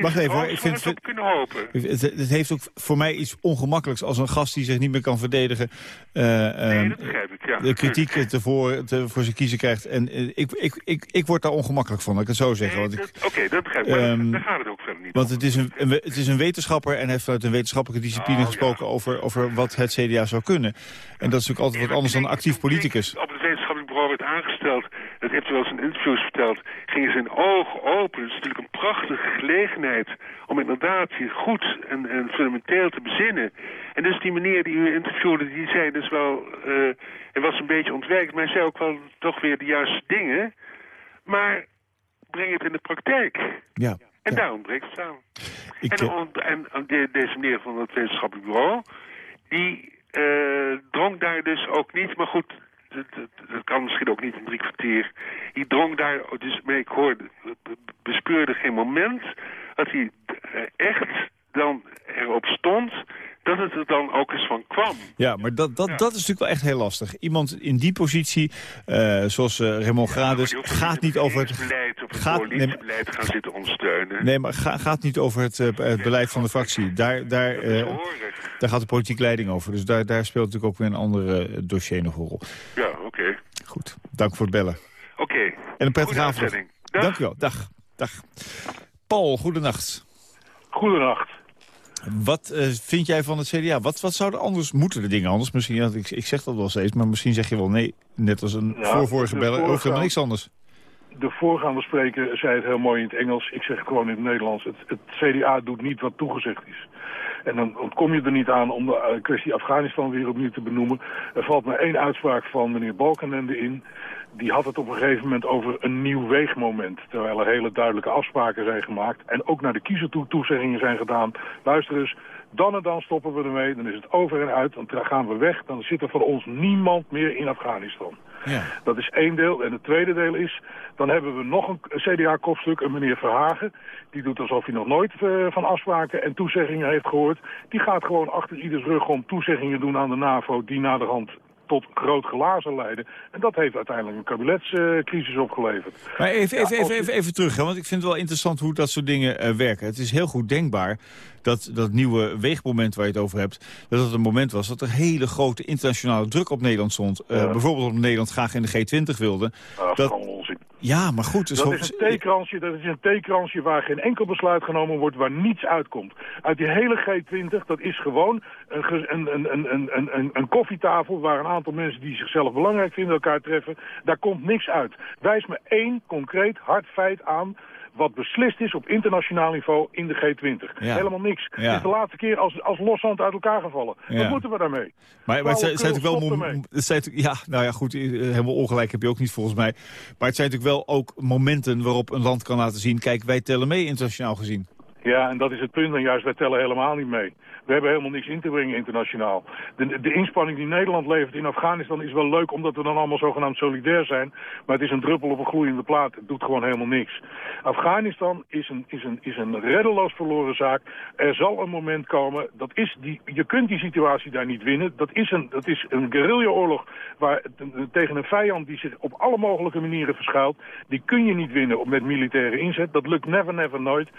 Wacht even hoor, ik vind het, kunnen hopen. Het, het, heeft ook voor mij iets ongemakkelijks als een gast die zich niet meer kan verdedigen. Uh, nee, dat begrijp ik, ja. De kritiek te voor, te, voor zijn kiezen krijgt. En uh, ik, ik, ik, ik word daar ongemakkelijk van, ik het zo zeggen. Nee, Oké, okay, dat begrijp ik, um, daar gaat het ook verder niet Want het is, een, het is een wetenschapper en heeft vanuit een wetenschappelijke discipline oh, gesproken ja. over, over wat het CDA zou kunnen. En dat is natuurlijk altijd wat anders dan actief politicus. Op het wetenschappelijk bureau werd aangesteld dat heeft u wel eens in interviews verteld, gingen zijn ogen open. Het is natuurlijk een prachtige gelegenheid om inderdaad je goed en, en fundamenteel te bezinnen. En dus die meneer die u interviewde, die zei dus wel, uh, hij was een beetje ontwijkt, maar hij zei ook wel toch weer de juiste dingen. Maar breng het in de praktijk. Ja. En daarom breekt het samen. Ik, en, en, de, deze meneer van het wetenschappelijk bureau, die uh, drong daar dus ook niet, maar goed, dat, dat, kan misschien ook niet in drie kwartier. Hij drong daar, dus maar ik hoorde, bespeurde geen moment dat hij eh, echt dan erop stond dat het er dan ook eens van kwam. Ja, maar dat, dat, dat is natuurlijk wel echt heel lastig. Iemand in die positie, uh, zoals uh, Raymond Grades, ja, gaat niet over het... beleid of het gaat, nee, beleid gaan zitten ondersteunen. Nee, maar ga, gaat niet over het, uh, het beleid van de fractie. Daar, daar, daar gaat de politieke leiding over. Dus daar, daar speelt natuurlijk ook weer een andere dossier nog een rol. Ja, oké. Goed, dank voor het bellen. Oké. Okay. En een prettige avond. Dank u wel. Dag. Dag. Paul, goedenacht. Goedenacht. Wat uh, vind jij van het CDA? Wat, wat zouden anders, moeten de dingen anders? Misschien, ik, ik zeg dat wel steeds, maar misschien zeg je wel nee. Net als een ja, voorvorige beller, helemaal niks anders. De voorgaande spreker zei het heel mooi in het Engels. Ik zeg het gewoon in het Nederlands. Het, het CDA doet niet wat toegezegd is. En dan ontkom je er niet aan om de uh, kwestie Afghanistan weer opnieuw te benoemen. Er valt maar één uitspraak van meneer Balkenende in die had het op een gegeven moment over een nieuw weegmoment. Terwijl er hele duidelijke afspraken zijn gemaakt. En ook naar de kiezer toe toezeggingen zijn gedaan. Luister eens, dan en dan stoppen we ermee. Dan is het over en uit. Dan gaan we weg. Dan zit er voor ons niemand meer in Afghanistan. Ja. Dat is één deel. En het tweede deel is, dan hebben we nog een CDA-kopstuk, een meneer Verhagen. Die doet alsof hij nog nooit uh, van afspraken en toezeggingen heeft gehoord. Die gaat gewoon achter ieders rug om toezeggingen doen aan de NAVO die naderhand tot groot glazen leiden. En dat heeft uiteindelijk een kabinetscrisis opgeleverd. Maar even, even, even, even, even terug, hè, want ik vind het wel interessant hoe dat soort dingen werken. Het is heel goed denkbaar dat dat nieuwe weegmoment waar je het over hebt... dat het een moment was dat er hele grote internationale druk op Nederland stond. bijvoorbeeld omdat Nederland graag in de G20 wilde. dat gewoon onzin. Ja, maar goed. dat, is een theekransje, dat is een theekransje waar geen enkel besluit genomen wordt, waar niets uitkomt. Uit die hele G20, dat is gewoon een, een, een, een, een, een koffietafel waar een aantal mensen die zichzelf belangrijk vinden elkaar treffen. Daar komt niks uit. Wijs me één concreet hard feit aan wat beslist is op internationaal niveau in de G20. Helemaal niks. Het is de laatste keer als, als loszand uit elkaar gevallen. Wat moeten we daarmee? Maar, maar het zijn, natuurlijk wel... Het zijn, ja, nou ja, goed, eh, helemaal ongelijk heb je ook niet volgens mij. Maar het zijn natuurlijk wel ook momenten waarop een land kan laten zien... kijk, wij tellen mee internationaal gezien. Ja, en dat is het punt. En juist, wij tellen helemaal niet mee. We hebben helemaal niks in te brengen internationaal. De, de inspanning die Nederland levert in Afghanistan is wel leuk... omdat we dan allemaal zogenaamd solidair zijn. Maar het is een druppel op een gloeiende plaat. Het doet gewoon helemaal niks. Afghanistan is een, is een, is een reddeloos verloren zaak. Er zal een moment komen... Dat is die, je kunt die situatie daar niet winnen. Dat is een, dat is een guerrilla-oorlog waar, tegen een vijand die zich op alle mogelijke manieren verschuilt. Die kun je niet winnen met militaire inzet. Dat lukt never, never, nooit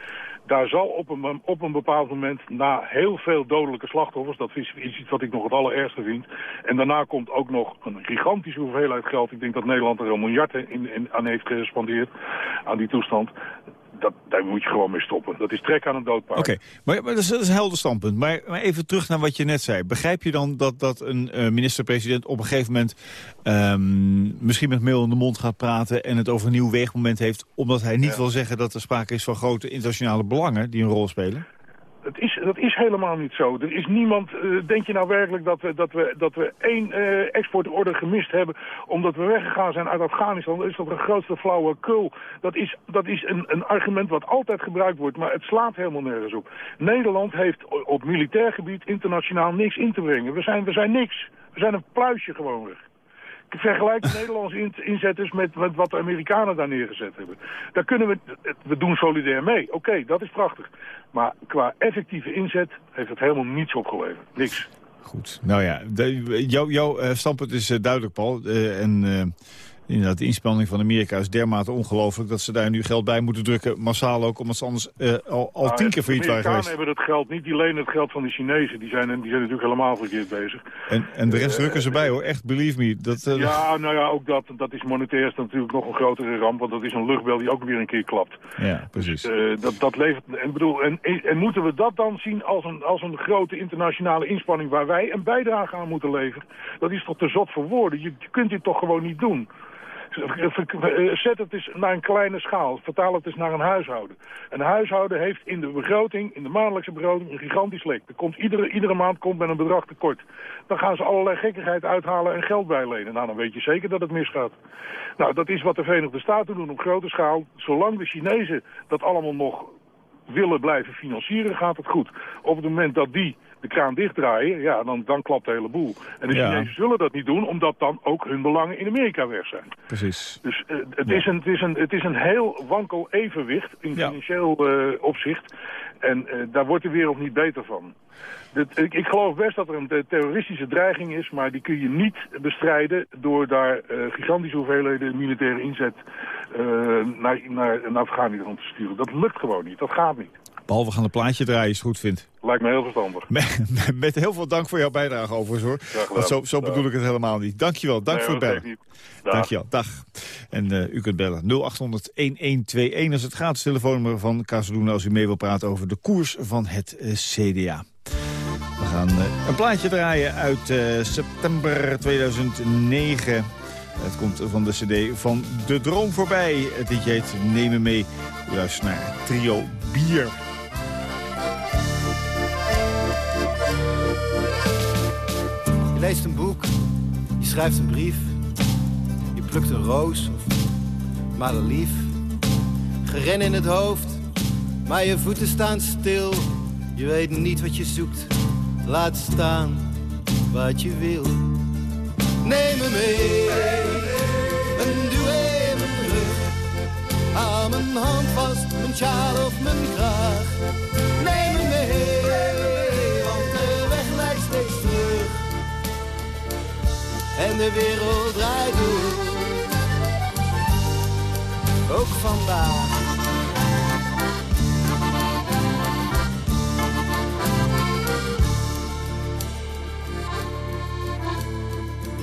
daar zal op een, op een bepaald moment, na heel veel dodelijke slachtoffers... dat is iets wat ik nog het allerergste vind... en daarna komt ook nog een gigantische hoeveelheid geld... ik denk dat Nederland er een miljard in, in, aan heeft gespandeerd, aan die toestand dat, daar moet je gewoon mee stoppen. Dat is trek aan een doodpaard. Oké, maar, maar dat, is, een helder standpunt. Maar, maar, even terug naar wat je net zei. Begrijp je dan dat, dat een uh, minister-president op een gegeven moment... Um, misschien met mail in de mond gaat praten... en het over een nieuw weegmoment heeft... omdat hij niet wil zeggen dat er sprake is van grote internationale belangen... die een rol spelen? Het is, dat is helemaal niet zo. Er is niemand, uh, denk je nou werkelijk dat we, dat we, dat we één uh, exportorder gemist hebben omdat we weggegaan zijn uit Afghanistan? Dat is toch een grootste flauwekul. Dat is, dat is een, een argument wat altijd gebruikt wordt, maar het slaat helemaal nergens op. Nederland heeft op militair gebied internationaal niks in te brengen. We zijn, we zijn niks. We zijn een pluisje gewoon weg vergelijk de Nederlandse inzetters met, met, wat de Amerikanen daar neergezet hebben. Daar kunnen we, we doen solidair mee. Oké, dat is prachtig. Maar qua effectieve inzet heeft het helemaal niets opgeleverd. Niks. Goed. Nou ja, jouw uh, standpunt is uh, duidelijk, Paul. Uh, en Inderdaad, de inspanning van Amerika is dermate ongelooflijk... dat ze daar nu geld bij moeten drukken, massaal ook... omdat ze anders uh, al, al nou, tien keer failliet waren geweest. De hebben het geld niet, die lenen het geld van de Chinezen. Die zijn, die zijn natuurlijk helemaal verkeerd bezig. En, en de rest uh, drukken ze bij, hoor. Echt, believe me. Dat, uh, ja, nou ja, ook dat, dat is monetair natuurlijk nog een grotere ramp... want dat is een luchtbel die ook weer een keer klapt. Ja, precies. Dus, dat, dat levert... En, bedoel, en, en moeten we dat dan zien als een, als een grote internationale inspanning... waar wij een bijdrage aan moeten leveren? Dat is toch te zot voor woorden? Je, je kunt dit toch gewoon niet doen? Zet het eens naar een kleine schaal. Vertaal het eens naar een huishouden. Een huishouden heeft in de begroting, in de maandelijkse begroting, een gigantisch lek. Er komt iedere, iedere maand komt met een bedrag tekort. Dan gaan ze allerlei gekkigheid uithalen en geld bijlenen. Nou, dan weet je zeker dat het misgaat. Nou, dat is wat de Verenigde Staten doen op grote schaal. Zolang de Chinezen dat allemaal nog willen blijven financieren, gaat het goed. Op het moment dat die de kraan dichtdraaien, ja, dan, dan klapt de hele boel. En de Chinezen zullen dat niet doen, omdat dan ook hun belangen in Amerika weg zijn. Precies. Dus uh, het, is een, het, is een, het is een heel wankel evenwicht in financieel uh, opzicht. En uh, daar wordt de wereld niet beter van. ik, ik, geloof best dat er een terroristische dreiging is, maar die kun je niet bestrijden door daar gigantische hoeveelheden militaire inzet naar, naar, naar Afghanistan te sturen. Dat lukt gewoon niet, dat gaat niet. We gaan een plaatje draaien, als je het goed vindt. Lijkt me heel verstandig. Met, met heel veel dank voor jouw bijdrage overigens hoor. Want zo, zo bedoel ik het helemaal niet. Dankjewel, dank voor het bellen. Dag. Dankjewel, dag. En uh, u kunt bellen 0800-1121 als het gratis telefoonnummer van Casaluna... als u mee wil praten over de koers van het uh, CDA. We gaan uh, een plaatje draaien uit september 2009... Het komt van de cd van De Droom voorbij. Het liedje heet Neem me mee. U luistert naar Trio Bier. Je leest een boek, je schrijft een brief, je plukt een roos of maar een lief. Geren in het hoofd, maar je voeten staan stil. Je weet niet wat je zoekt, laat staan wat je wil. Neem me mee, de wereld draait door. Ook vandaag.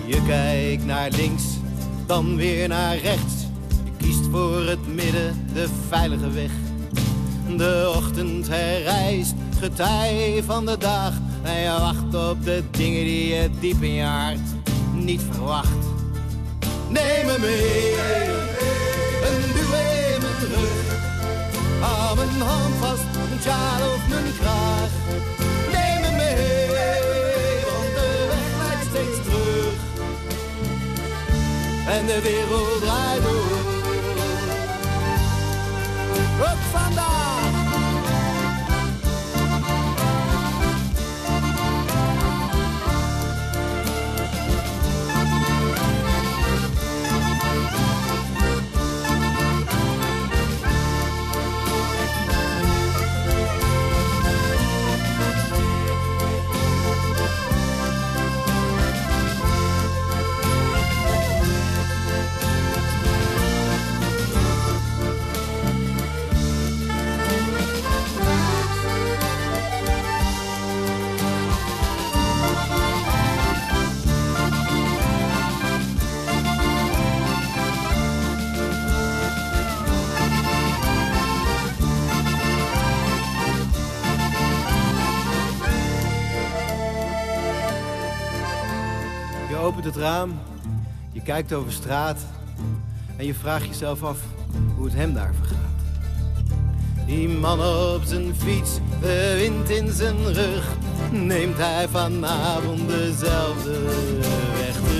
Je kijkt naar links, dan weer naar rechts. Je kiest voor het midden, de veilige weg. De ochtend herrijst, getij van de dag. En je wacht op de dingen die je diep in je hart niet verwacht. Neem me mee, een duw in mijn rug. Hou mijn hand vast, mijn sjaal of mijn kraag. Neem me mee, want de weg lijkt steeds terug. En de wereld draait door. Ook vandaag. Opent het raam, je kijkt over straat en je vraagt jezelf af hoe het hem daar vergaat. Die man op zijn fiets, de wind in zijn rug, neemt hij vanavond dezelfde weg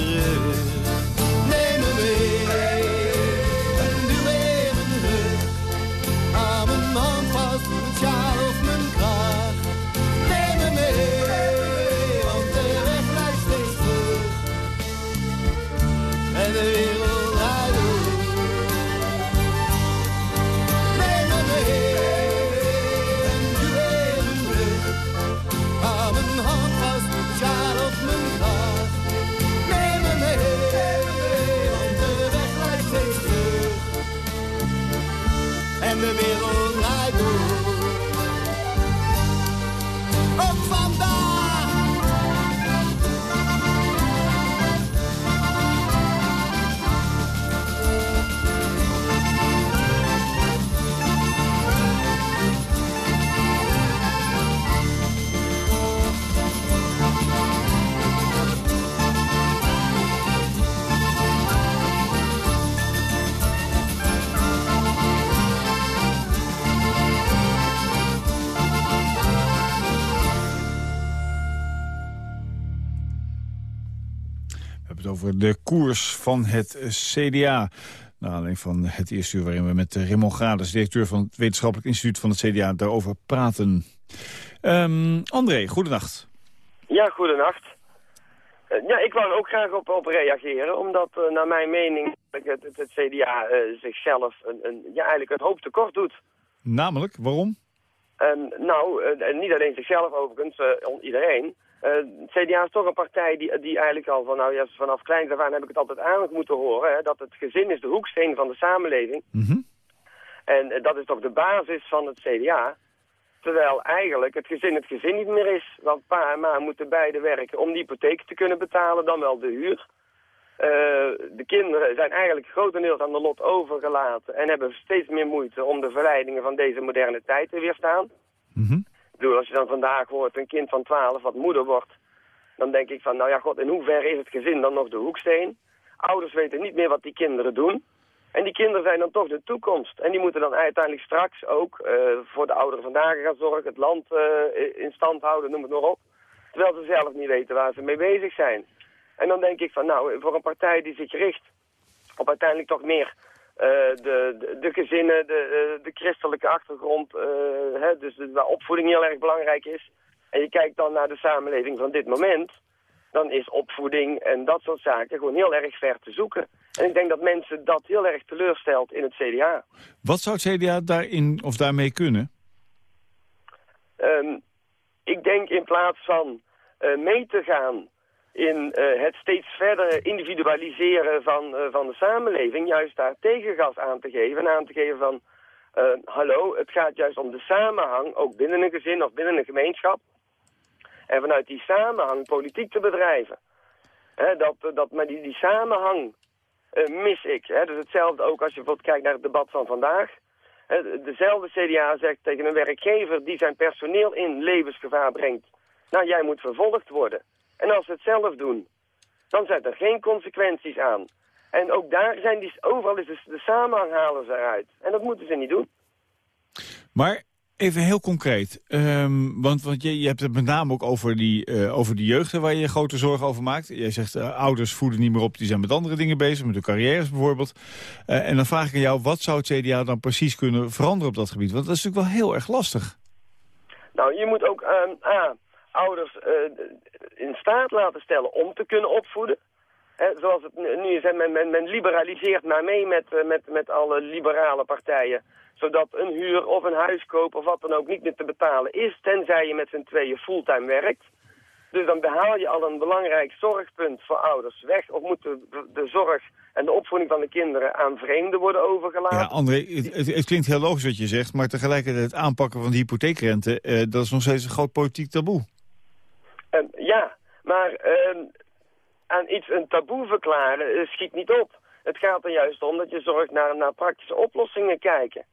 over de koers van het CDA. Naar aanleiding van het eerste uur waarin we met Raymond Grades... directeur van het Wetenschappelijk Instituut van het CDA, daarover praten. Ehm André, goedenacht. Ja, goedenacht. Eh, ja, ik wou er ook graag op, op reageren, omdat eh, naar mijn mening het, het, het CDA eh, zichzelf een, een, ja, eigenlijk een hoop tekort doet. Namelijk, waarom? Nou, niet alleen zichzelf overigens, on- iedereen. Eh, het CDA is toch een partij die, die eigenlijk al van, nou ja, vanaf kleins af aan heb ik het altijd aan moeten horen, hè, dat het gezin is de hoeksteen van de samenleving. En eh, dat is toch de basis van het CDA. Terwijl eigenlijk het gezin het gezin niet meer is. Want pa en ma moeten beide werken om die hypotheek te kunnen betalen, dan wel de huur. Eh, de kinderen zijn eigenlijk grotendeels aan de lot overgelaten en hebben steeds meer moeite om de verleidingen van deze moderne tijd te weerstaan. Ik bedoel, als je dan vandaag hoort een kind van 12 wat moeder wordt, dan denk ik van, nou ja god, in hoeverre is het gezin dan nog de hoeksteen? Ouders weten niet meer wat die kinderen doen. En die kinderen zijn dan toch de toekomst. En die moeten dan uiteindelijk straks ook eh, voor de ouderen vandaag gaan zorgen, het land eh, in stand houden, noem het maar op. Terwijl ze zelf niet weten waar ze mee bezig zijn. En dan denk ik van, nou, voor een partij die zich richt op uiteindelijk toch meer de, de, de gezinnen, de, eh, de christelijke achtergrond, eh, hè, dus waar opvoeding heel erg belangrijk is. En je kijkt dan naar de samenleving van dit moment, dan is opvoeding en dat soort zaken gewoon heel erg ver te zoeken. En ik denk dat mensen dat heel erg teleurstelt in het CDA. Wat zou het CDA daarin of daarmee kunnen? Ehm, ik denk in plaats van eh, mee te gaan in eh, het steeds verder individualiseren van, eh, van de samenleving juist daar tegengas aan te geven. En aan te geven van, uh, hallo, het gaat juist om de samenhang, ook binnen een gezin of binnen een gemeenschap. En vanuit die samenhang politiek te bedrijven. dat, dat, maar die, die samenhang mis ik. Dus hetzelfde ook als je bijvoorbeeld kijkt naar het debat van vandaag. dezelfde CDA zegt tegen een werkgever die zijn personeel in levensgevaar brengt. Nou, jij moet vervolgd worden. En als ze het zelf doen, dan zijn er geen consequenties aan. En ook daar zijn die, overal is de, de samenhang halen ze eruit. En dat moeten ze niet doen. Maar even heel concreet, um, want, want je, je hebt het met name ook over die, uh, over die jeugd waar je je grote zorgen over maakt. Jij zegt uh, ouders voeden niet meer op, die zijn met andere dingen bezig, met hun carrières bijvoorbeeld. Uh, en dan vraag ik aan jou, wat zou het CDA dan precies kunnen veranderen op dat gebied? Want dat is natuurlijk wel heel erg lastig. Nou, je moet ook um, A, ouders in staat laten stellen om te kunnen opvoeden. zoals het nu is, men, men, liberaliseert maar mee met, eh, met, met alle liberale partijen. Zodat een huur of een huiskoop of wat dan ook niet meer te betalen is, tenzij je met z'n tweeën fulltime werkt. Dus dan behaal je al een belangrijk zorgpunt voor ouders weg. Of moet de, de, zorg en de opvoeding van de kinderen aan vreemden worden overgelaten? Ja, André, het, het, klinkt heel logisch wat je zegt, maar tegelijkertijd het aanpakken van de hypotheekrente, eh, dat is nog steeds een groot politiek taboe. Ja, maar uh, aan iets een taboe verklaren uh, schiet niet op. Het gaat er juist om dat je zorgt naar, naar praktische oplossingen kijken.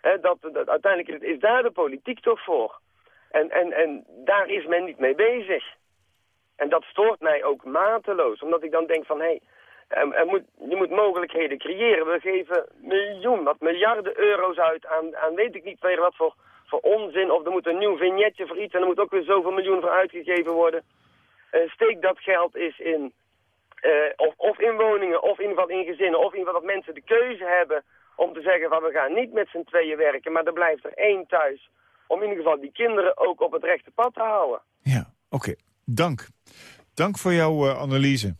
dat, dat, uiteindelijk is daar de politiek toch voor. En, en, en daar is men niet mee bezig. En dat stoort mij ook mateloos. Omdat ik dan denk van, hé, hey, er, moet, je moet mogelijkheden creëren. We geven miljoen, wat miljarden euro's uit aan, aan weet ik niet weer wat voor voor onzin. Of er moet een nieuw vignetje voor iets en er moet ook weer zoveel miljoen voor uitgegeven worden. Uh, steek dat geld is in, uh, of, of in woningen, of in ieder geval in gezinnen, of in ieder geval dat mensen de keuze hebben om te zeggen van we gaan niet met z'n tweeën werken, maar er blijft er één thuis. Om in ieder geval die kinderen ook op het rechte pad te houden. Ja, oké. Dank. Dank voor jouw uh, analyse.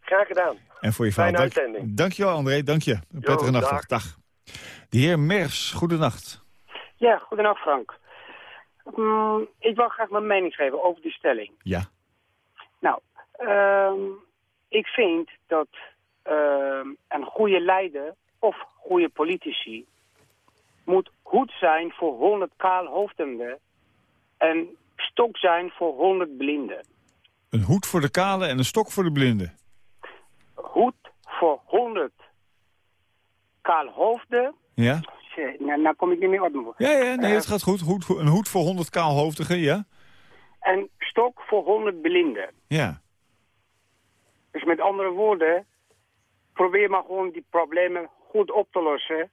Graag gedaan. En voor je verhaal. Dank, dank je wel, André. Dank je. Een prettige nacht. Dag. dag. De heer Mers, goedenacht. Ja, goedendag Frank. Mm, ik wil graag mijn mening geven over die stelling. Ja. Nou, um, ik vind dat um, een goede leider of goede politici moet goed zijn voor 100 kaalhoofdenden en stok zijn voor 100 blinden. Een hoed voor de kale en een stok voor de blinden? Hoed voor 100 kaalhoofden ja? Nou, nou kom ik niet meer op Ja, ja, nee, het gaat goed. Hoed, een hoed voor 100 kaalhoofdigen, ja. En stok voor 100 blinden. Ja. Dus met andere woorden, probeer maar gewoon die problemen goed op te lossen.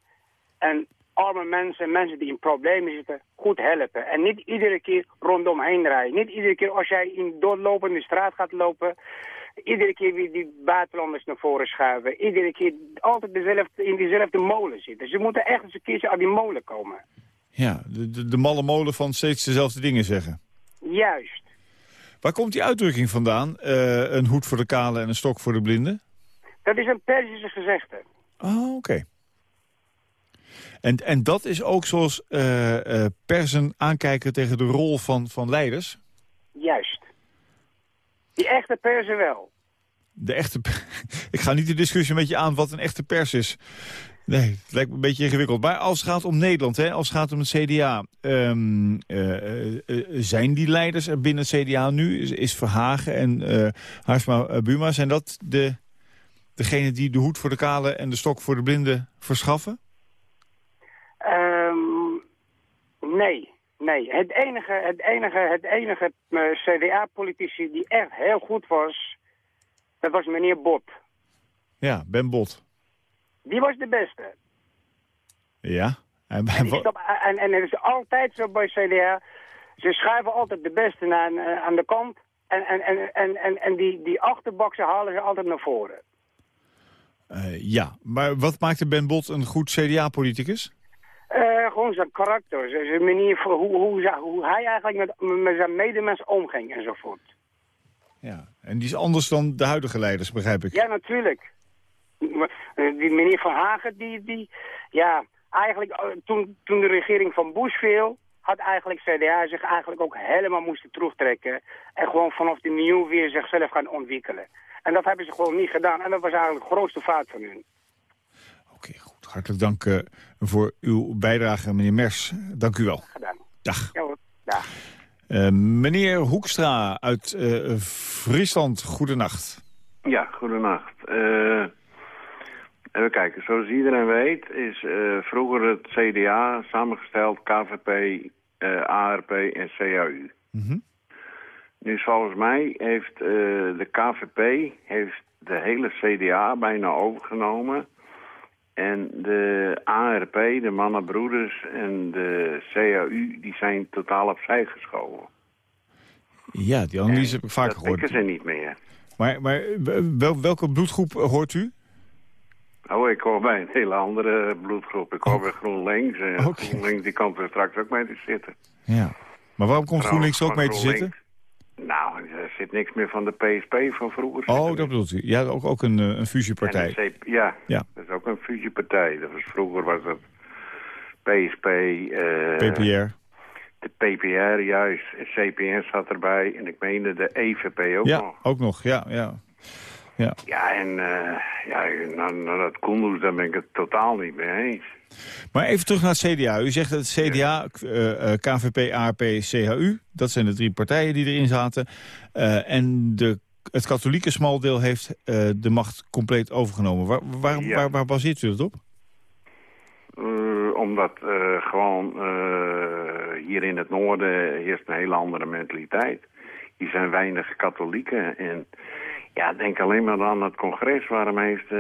En arme mensen, mensen die in problemen zitten, goed helpen. En niet iedere keer rondomheen rijden. Niet iedere keer als jij in doodlopende straat gaat lopen iedere keer weer die buitenlanders naar voren schuiven. Iedere keer altijd dezelfde, in diezelfde molen zitten. Ze moeten echt eens een keertje aan die molen komen. Ja, de, de, de malle molen van steeds dezelfde dingen zeggen. Juist. Waar komt die uitdrukking vandaan? Uh, een hoed voor de kale en een stok voor de blinden? Dat is een Persische gezegde. Oh, oké. En, en dat is ook zoals uh, uh, persen aankijken tegen de rol van, van leiders? Die echte persen wel. De echte... Ik ga niet de discussie met je aan wat een echte pers is. Nee, het lijkt me een beetje ingewikkeld. Maar als het gaat om Nederland, hè, als het gaat om het CDA... Um, uh, uh, zijn die leiders er binnen het CDA nu? Is, is Verhagen en Harsma Buma... zijn dat de, degene die de hoed voor de kale en de stok voor de blinden verschaffen? Um, nee. Nee, het enige, het enige, het enige uh, CDA-politici die echt heel goed was, dat was meneer Bot. Ja, Ben Bot. Die was de beste. Ja. En, en, en, en het is altijd zo bij CDA, ze schuiven altijd de beste aan, uh, aan de kant en, en, en, en, en, die, die achterbaksen halen ze altijd naar voren. Uh, ja, maar wat maakte Ben Bot een goed CDA-politicus? Uh, gewoon zijn karakter, zijn manier voor hoe, hoe, hoe hij eigenlijk met, met zijn medemens omging enzovoort. Ja, en die is anders dan de huidige leiders, begrijp ik. Ja, natuurlijk. Die meneer Van Hagen, die, die ja, eigenlijk toen, toen de regering van Bush viel, had eigenlijk CDA zich eigenlijk ook helemaal moesten terugtrekken. En gewoon vanaf de nieuw weer zichzelf gaan ontwikkelen. En dat hebben ze gewoon niet gedaan. En dat was eigenlijk de grootste fout van hun. Oké, goed. Hartelijk dank uh, voor uw bijdrage, meneer Mers. Dank u wel. Gedaan. Dag. Ja, hoor. Dag. Uh, meneer Hoekstra uit uh, Friesland, goedenacht. Ja, goedenacht. even kijken, zoals iedereen weet is vroeger het CDA samengesteld KVP, ARP en CAU. Mm -hmm. Nu, volgens mij heeft de KVP heeft de hele CDA bijna overgenomen... En de ARP, de mannenbroeders en de CAU, die zijn totaal opzij geschoven. Ja, die analyse heb ik vaak dat gehoord. Dat ze niet meer. Maar, maar wel, welke bloedgroep hoort u? Oh, ik hoor bij een hele andere bloedgroep. Ik hoor bij GroenLinks. En Oké. GroenLinks die komt er straks ook mee te zitten. Ja. Maar waarom komt GroenLinks ook mee te zitten? Nou, er zit niks meer van de PSP van vroeger. Oh, dat bedoelt u. Ja, ook, ook een, eh, een fusiepartij. CP ja, Ja. dat is ook een fusiepartij. Dat was, vroeger was dat PSP. eh, PPR. De PPR, juist. CPN zat erbij. En ik meende de EVP ook Ja, nog. ook nog. Ja, ja. Ja. Ja, en eh, ja, nou, nou, dat Koendersdorp, daar ben ik het totaal niet mee eens. Maar even terug naar het CDA. U zegt dat het CDA, eh, eh, KVP, ARP, CHU... dat zijn de drie partijen die erin zaten. En de, het katholieke smaldeel heeft de macht compleet overgenomen. Waar, waar, Ja. waar, waar baseert u dat op? Omdat gewoon hier in het noorden heerst een hele andere mentaliteit. Hier zijn weinig katholieken en ja, denk alleen maar aan het congres. Waarom, heeft, eh,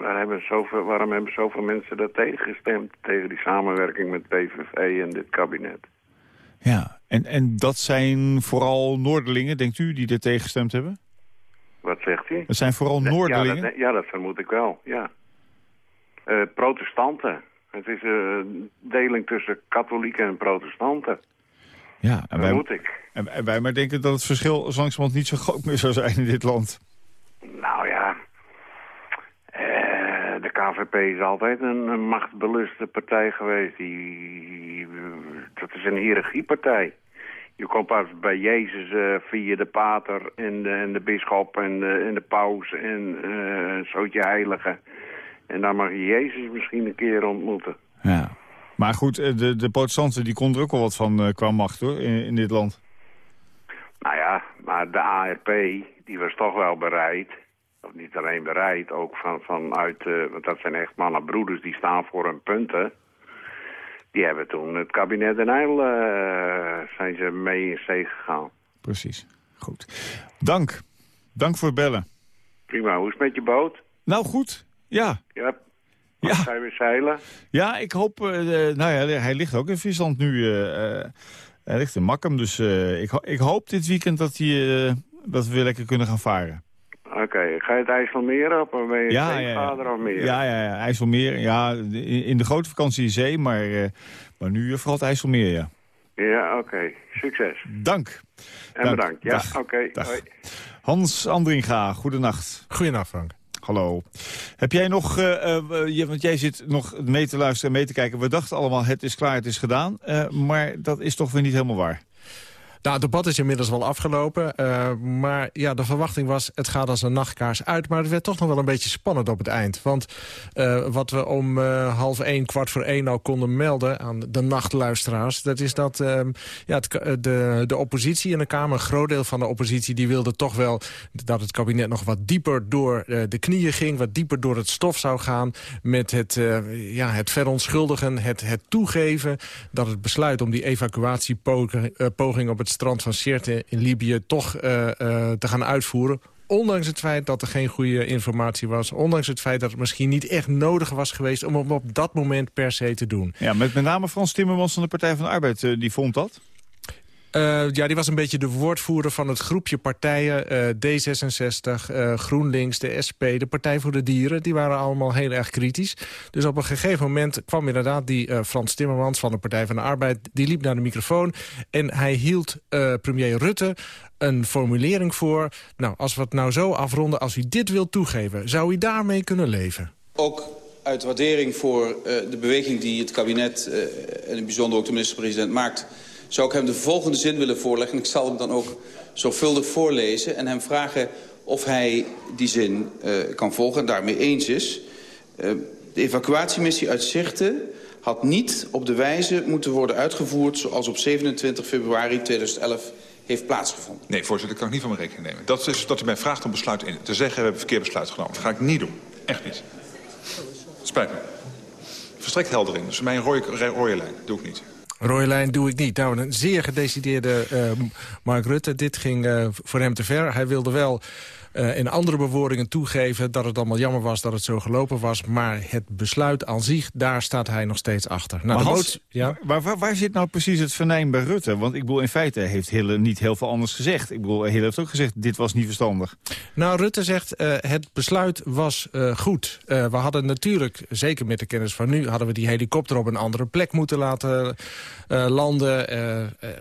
waar hebben zoveel, waarom hebben zoveel mensen daar tegen gestemd? Tegen die samenwerking met PVV en dit kabinet. Ja, en, en dat zijn vooral Noorderlingen, denkt u, die er tegen gestemd hebben? Wat zegt hij? Dat zijn vooral Ja, Noorderlingen? dat, ja, dat vermoed ik wel, ja. Eh, protestanten. Het is een deling tussen katholieken en protestanten. Ja, en wij, Vermoed ik. en, en wij maar denken dat het verschil zo langzamerhand niet zo groot meer zou zijn in dit land. Nou ja, eh, de KVP is altijd een, een machtsbeluste partij geweest. Die, dat is een hiërarchiepartij. Je komt pas bij Jezus eh, via de pater en de, en de bisschop en de, en de paus en eh een zootje heilige. En dan mag je Jezus misschien een keer ontmoeten. Ja. Maar goed, eh, de, de protestanten die konden er ook wel wat van eh, qua macht hoor, in, in dit land. Nou ja, maar de ARP, die was toch wel bereid, of niet alleen bereid, ook van, vanuit, eh, want dat zijn echt mannen broeders, die staan voor hun punten. Die hebben toen het kabinet Den Uyl, eh, zijn ze mee in zee gegaan. Precies. Goed. Dank. Dank voor het bellen. Prima, hoe is het met je boot? Nou goed, ja. Ja. Ja. Zijn we zeilen? Ja, ik hoop... eh, nou ja, hij ligt ook in Friesland nu. eh, eh, hij ligt in Makkum, dus eh, ik, ho- ik hoop dit weekend dat, hij, dat we weer lekker kunnen gaan varen. Oké, ga je het IJsselmeer op of ben je Ja, ja, of meer? Ja, ja, ja, IJsselmeer. Ja, in, in de grote vakantie zee, maar, eh, maar nu vooral het IJsselmeer, ja. Ja, oké. Succes. Dank. En Dank. bedankt. Ja, oké. Hans Andringa, goedenacht. Goedenacht, Frank. Hallo. Heb jij nog, eh, eh, je- want jij zit nog mee te luisteren en mee te kijken. We dachten allemaal, het is klaar, het is gedaan. Eh, maar dat is toch weer niet helemaal waar. Nou, het debat is inmiddels wel afgelopen. eh, maar ja, de verwachting was, het gaat als een nachtkaars uit. Maar het werd toch nog wel een beetje spannend op het eind. Want eh, wat we om eh, half één, kwart voor één al konden melden... aan de nachtluisteraars... dat is dat ehm, ja, het, de, de oppositie in de Kamer... een groot deel van de oppositie, die wilde toch wel... dat het kabinet nog wat dieper door de knieën ging... wat dieper door het stof zou gaan... met het, ja, het verontschuldigen, het, het toegeven... dat het besluit om die evacuatiepoging op het strand van Sirte in Libië... toch eh, eh, te gaan uitvoeren... Ondanks het feit dat er geen goede informatie was. Ondanks het feit dat het misschien niet echt nodig was geweest... om hem op dat moment per se te doen. Ja, met met name Frans Timmermans van de Partij van de Arbeid, eh, die vond dat. Eh, ja, die was een beetje de woordvoerder van het groepje partijen. eh, D66, eh, GroenLinks, de SP, de Partij voor de Dieren. Die waren allemaal heel erg kritisch. Dus op een gegeven moment kwam inderdaad die Frans Timmermans... van de Partij van de Arbeid, die liep naar de microfoon... en hij hield premier Rutte een formulering voor. Nou, als we het nou zo afronden, als u dit wil toegeven... zou u daarmee kunnen leven? Ook uit waardering voor de beweging die het kabinet... En in bijzonder ook de minister-president maakt... zou ik hem de volgende zin willen voorleggen. Ik zal hem dan ook zorgvuldig voorlezen en hem vragen of hij die zin uh, kan volgen en daarmee eens is. de evacuatiemissie uit Zichten had niet op de wijze moeten worden uitgevoerd... zoals op 27 februari 2011 heeft plaatsgevonden. Nee, voorzitter, dat kan ik niet van mijn rekening nemen. Dat is dat u mij vraagt om besluit in te zeggen... we hebben verkeerd besluit genomen. Dat ga ik niet doen. Echt niet. Spijt me. Verstrekt helder in. Dus voor mij een rode, rode lijn. Doe ik niet. Rode lijn doe ik niet. Nou, een zeer gedecideerde uh, Mark Rutte. Dit ging uh, voor hem te ver. Hij wilde wel uh, in andere bewoordingen toegeven dat het allemaal jammer was dat het zo gelopen was. Maar het besluit aan zich, daar staat hij nog steeds achter. Nou, maar Hans, ja? waar, waar, waar, zit nou precies het venijn bij Rutte? Want ik bedoel, in feite heeft Hille niet heel veel anders gezegd. Ik bedoel, Hille heeft ook gezegd, dit was niet verstandig. Nou, Rutte zegt, uh, het besluit was uh, goed. we hadden natuurlijk, zeker met de kennis van nu... hadden we die helikopter op een andere plek moeten laten landen.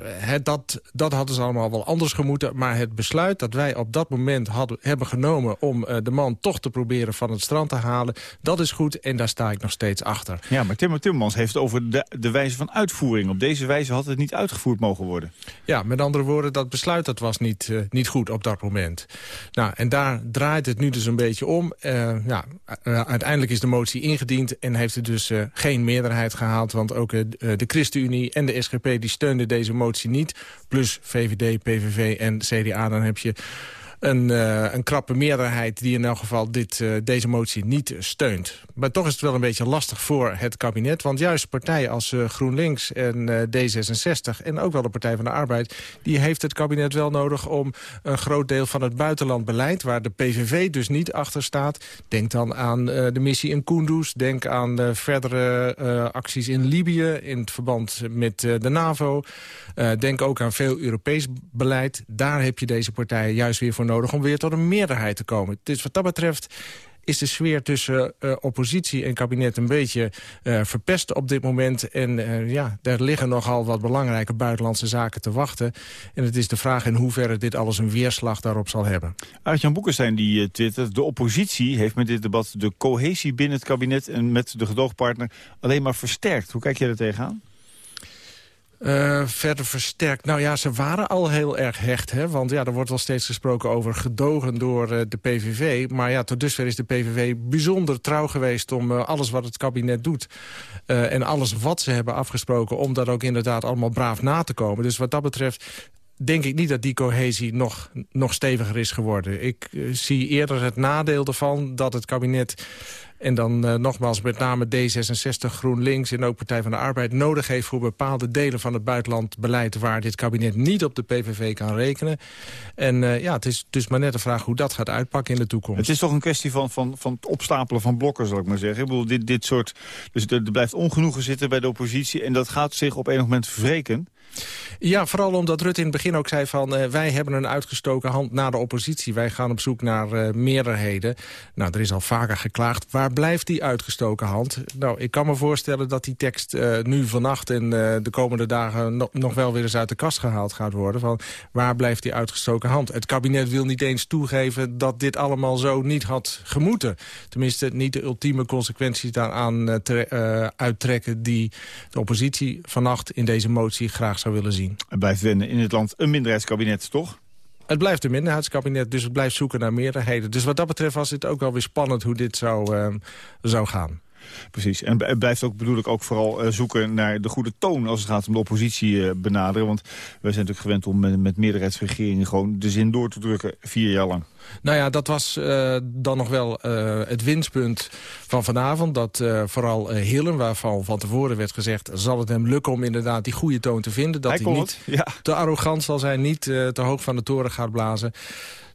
Het, dat, dat hadden ze allemaal wel anders gemoeten. Maar het besluit dat wij op dat moment hadden hebben genomen om uh, de man toch te proberen van het strand te halen. Dat is goed en daar sta ik nog steeds achter. Ja, maar Timmer Timmermans heeft over de, de wijze van uitvoering. Op deze wijze had het niet uitgevoerd mogen worden. Ja, met andere woorden, dat besluit dat was niet, uh, niet goed op dat moment. Nou, en daar draait het nu dus een beetje om. Uh, ja, uiteindelijk is de motie ingediend en heeft het dus geen meerderheid gehaald. Want ook de ChristenUnie en de SGP die steunden deze motie niet. Plus VVD, PVV en CDA, dan heb je een, uh, een krappe meerderheid die in elk geval dit, uh, deze motie niet steunt. Maar toch is het wel een beetje lastig voor het kabinet. Want juist partijen als uh, GroenLinks en D66 en ook wel de Partij van de Arbeid... die heeft het kabinet wel nodig om een groot deel van het buitenlandbeleid... waar de PVV dus niet achter staat. Denk dan aan de missie in Kunduz. Denk aan verdere acties in Libië in het verband met de NAVO. denk ook aan veel Europees beleid. Daar heb je deze partijen juist weer voor nodig nodig om weer tot een meerderheid te komen. Dus wat dat betreft is de sfeer tussen uh, oppositie en kabinet een beetje uh, verpest op dit moment. En uh, ja, daar liggen nogal wat belangrijke buitenlandse zaken te wachten. En het is de vraag in hoeverre dit alles een weerslag daarop zal hebben. Aart-Jan Boekenstein die twittert... de oppositie heeft met dit debat de cohesie binnen het kabinet... en met de gedoogpartner alleen maar versterkt. Hoe kijk jij er tegenaan? Uh, verder versterkt. Nou ja, ze waren al heel erg hecht. Hè? Want ja, er wordt wel steeds gesproken over gedogen door uh, de PVV. Maar ja, tot dusver is de PVV bijzonder trouw geweest... om uh, alles wat het kabinet doet en alles wat ze hebben afgesproken... om dat ook inderdaad allemaal braaf na te komen. Dus wat dat betreft denk ik niet dat die cohesie nog, nog steviger is geworden. Ik zie eerder het nadeel ervan dat het kabinet en dan uh, nogmaals met name D66, GroenLinks en ook Partij van de Arbeid... nodig heeft voor bepaalde delen van het buitenlandbeleid... waar dit kabinet niet op de PVV kan rekenen. En uh, ja, het is dus maar net de vraag hoe dat gaat uitpakken in de toekomst. Het is toch een kwestie van, van, van het opstapelen van blokken, zal ik maar zeggen. Ik bedoel, dit, dit soort, dus er, er blijft ongenoegen zitten bij de oppositie... en dat gaat zich op een moment wreken. Ja, vooral omdat Rutte in het begin ook zei van... Uh, wij hebben een uitgestoken hand naar de oppositie. Wij gaan op zoek naar uh, meerderheden. Nou, er is al vaker geklaagd. Waar blijft die uitgestoken hand? Nou, ik kan me voorstellen dat die tekst uh, nu vannacht... en de komende dagen no nog wel weer eens uit de kast gehaald gaat worden. Van waar blijft die uitgestoken hand? Het kabinet wil niet eens toegeven dat dit allemaal zo niet had gemoeten. Tenminste, niet de ultieme consequenties daaraan uittrekken... die de oppositie vannacht in deze motie graag zou willen zien. Het blijft wennen in het land een minderheidskabinet, toch? Het blijft een minderheidskabinet, dus het blijft zoeken naar meerderheden. Dus wat dat betreft was het ook wel weer spannend hoe dit zou, uh, zou gaan. Precies. En het blijft ook, bedoel ik, ook vooral uh, zoeken naar de goede toon als het gaat om de oppositie uh, benaderen. Want wij zijn natuurlijk gewend om met, met meerderheidsregeringen gewoon de zin door te drukken vier jaar lang. Nou ja, dat was uh, dan nog wel uh, het winstpunt van vanavond. Dat uh, vooral Hillen, waarvan van tevoren werd gezegd... zal het hem lukken om inderdaad die goede toon te vinden. Dat hij, hij niet ja. te arrogant zal zijn, niet te hoog van de toren gaat blazen.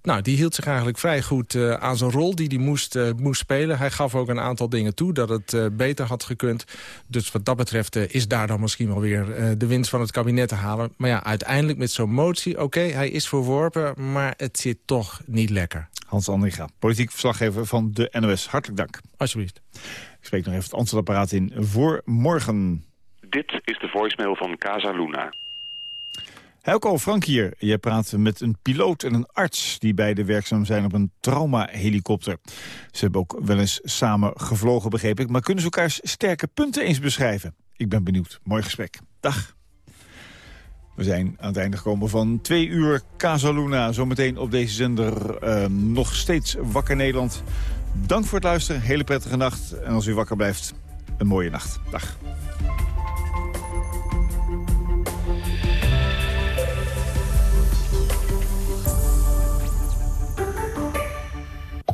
Nou, die hield zich eigenlijk vrij goed uh, aan zijn rol die hij moest, uh, moest spelen. Hij gaf ook een aantal dingen toe dat het uh, beter had gekund. Dus wat dat betreft is daar dan misschien wel weer de winst van het kabinet te halen. Maar ja, uiteindelijk met zo'n motie, oké, okay, hij is verworpen... maar het zit toch niet lekker. Hans Andringa, politiek verslaggever van de NOS. Hartelijk dank. Alsjeblieft. Ik spreek nog even het antwoordapparaat in voor morgen. Dit is de voicemail van Casa Luna. Helco Frank hier. Je praat met een piloot en een arts... die beide werkzaam zijn op een trauma-helikopter. Ze hebben ook wel eens samen gevlogen, begreep ik. Maar kunnen ze elkaars sterke punten eens beschrijven? Ik ben benieuwd. Mooi gesprek. Dag. We zijn aan het einde gekomen van twee uur Casaluna. Zometeen op deze zender uh, nog steeds Wakker Nederland. Dank voor het luisteren. Hele prettige nacht. En als u wakker blijft, een mooie nacht. Dag.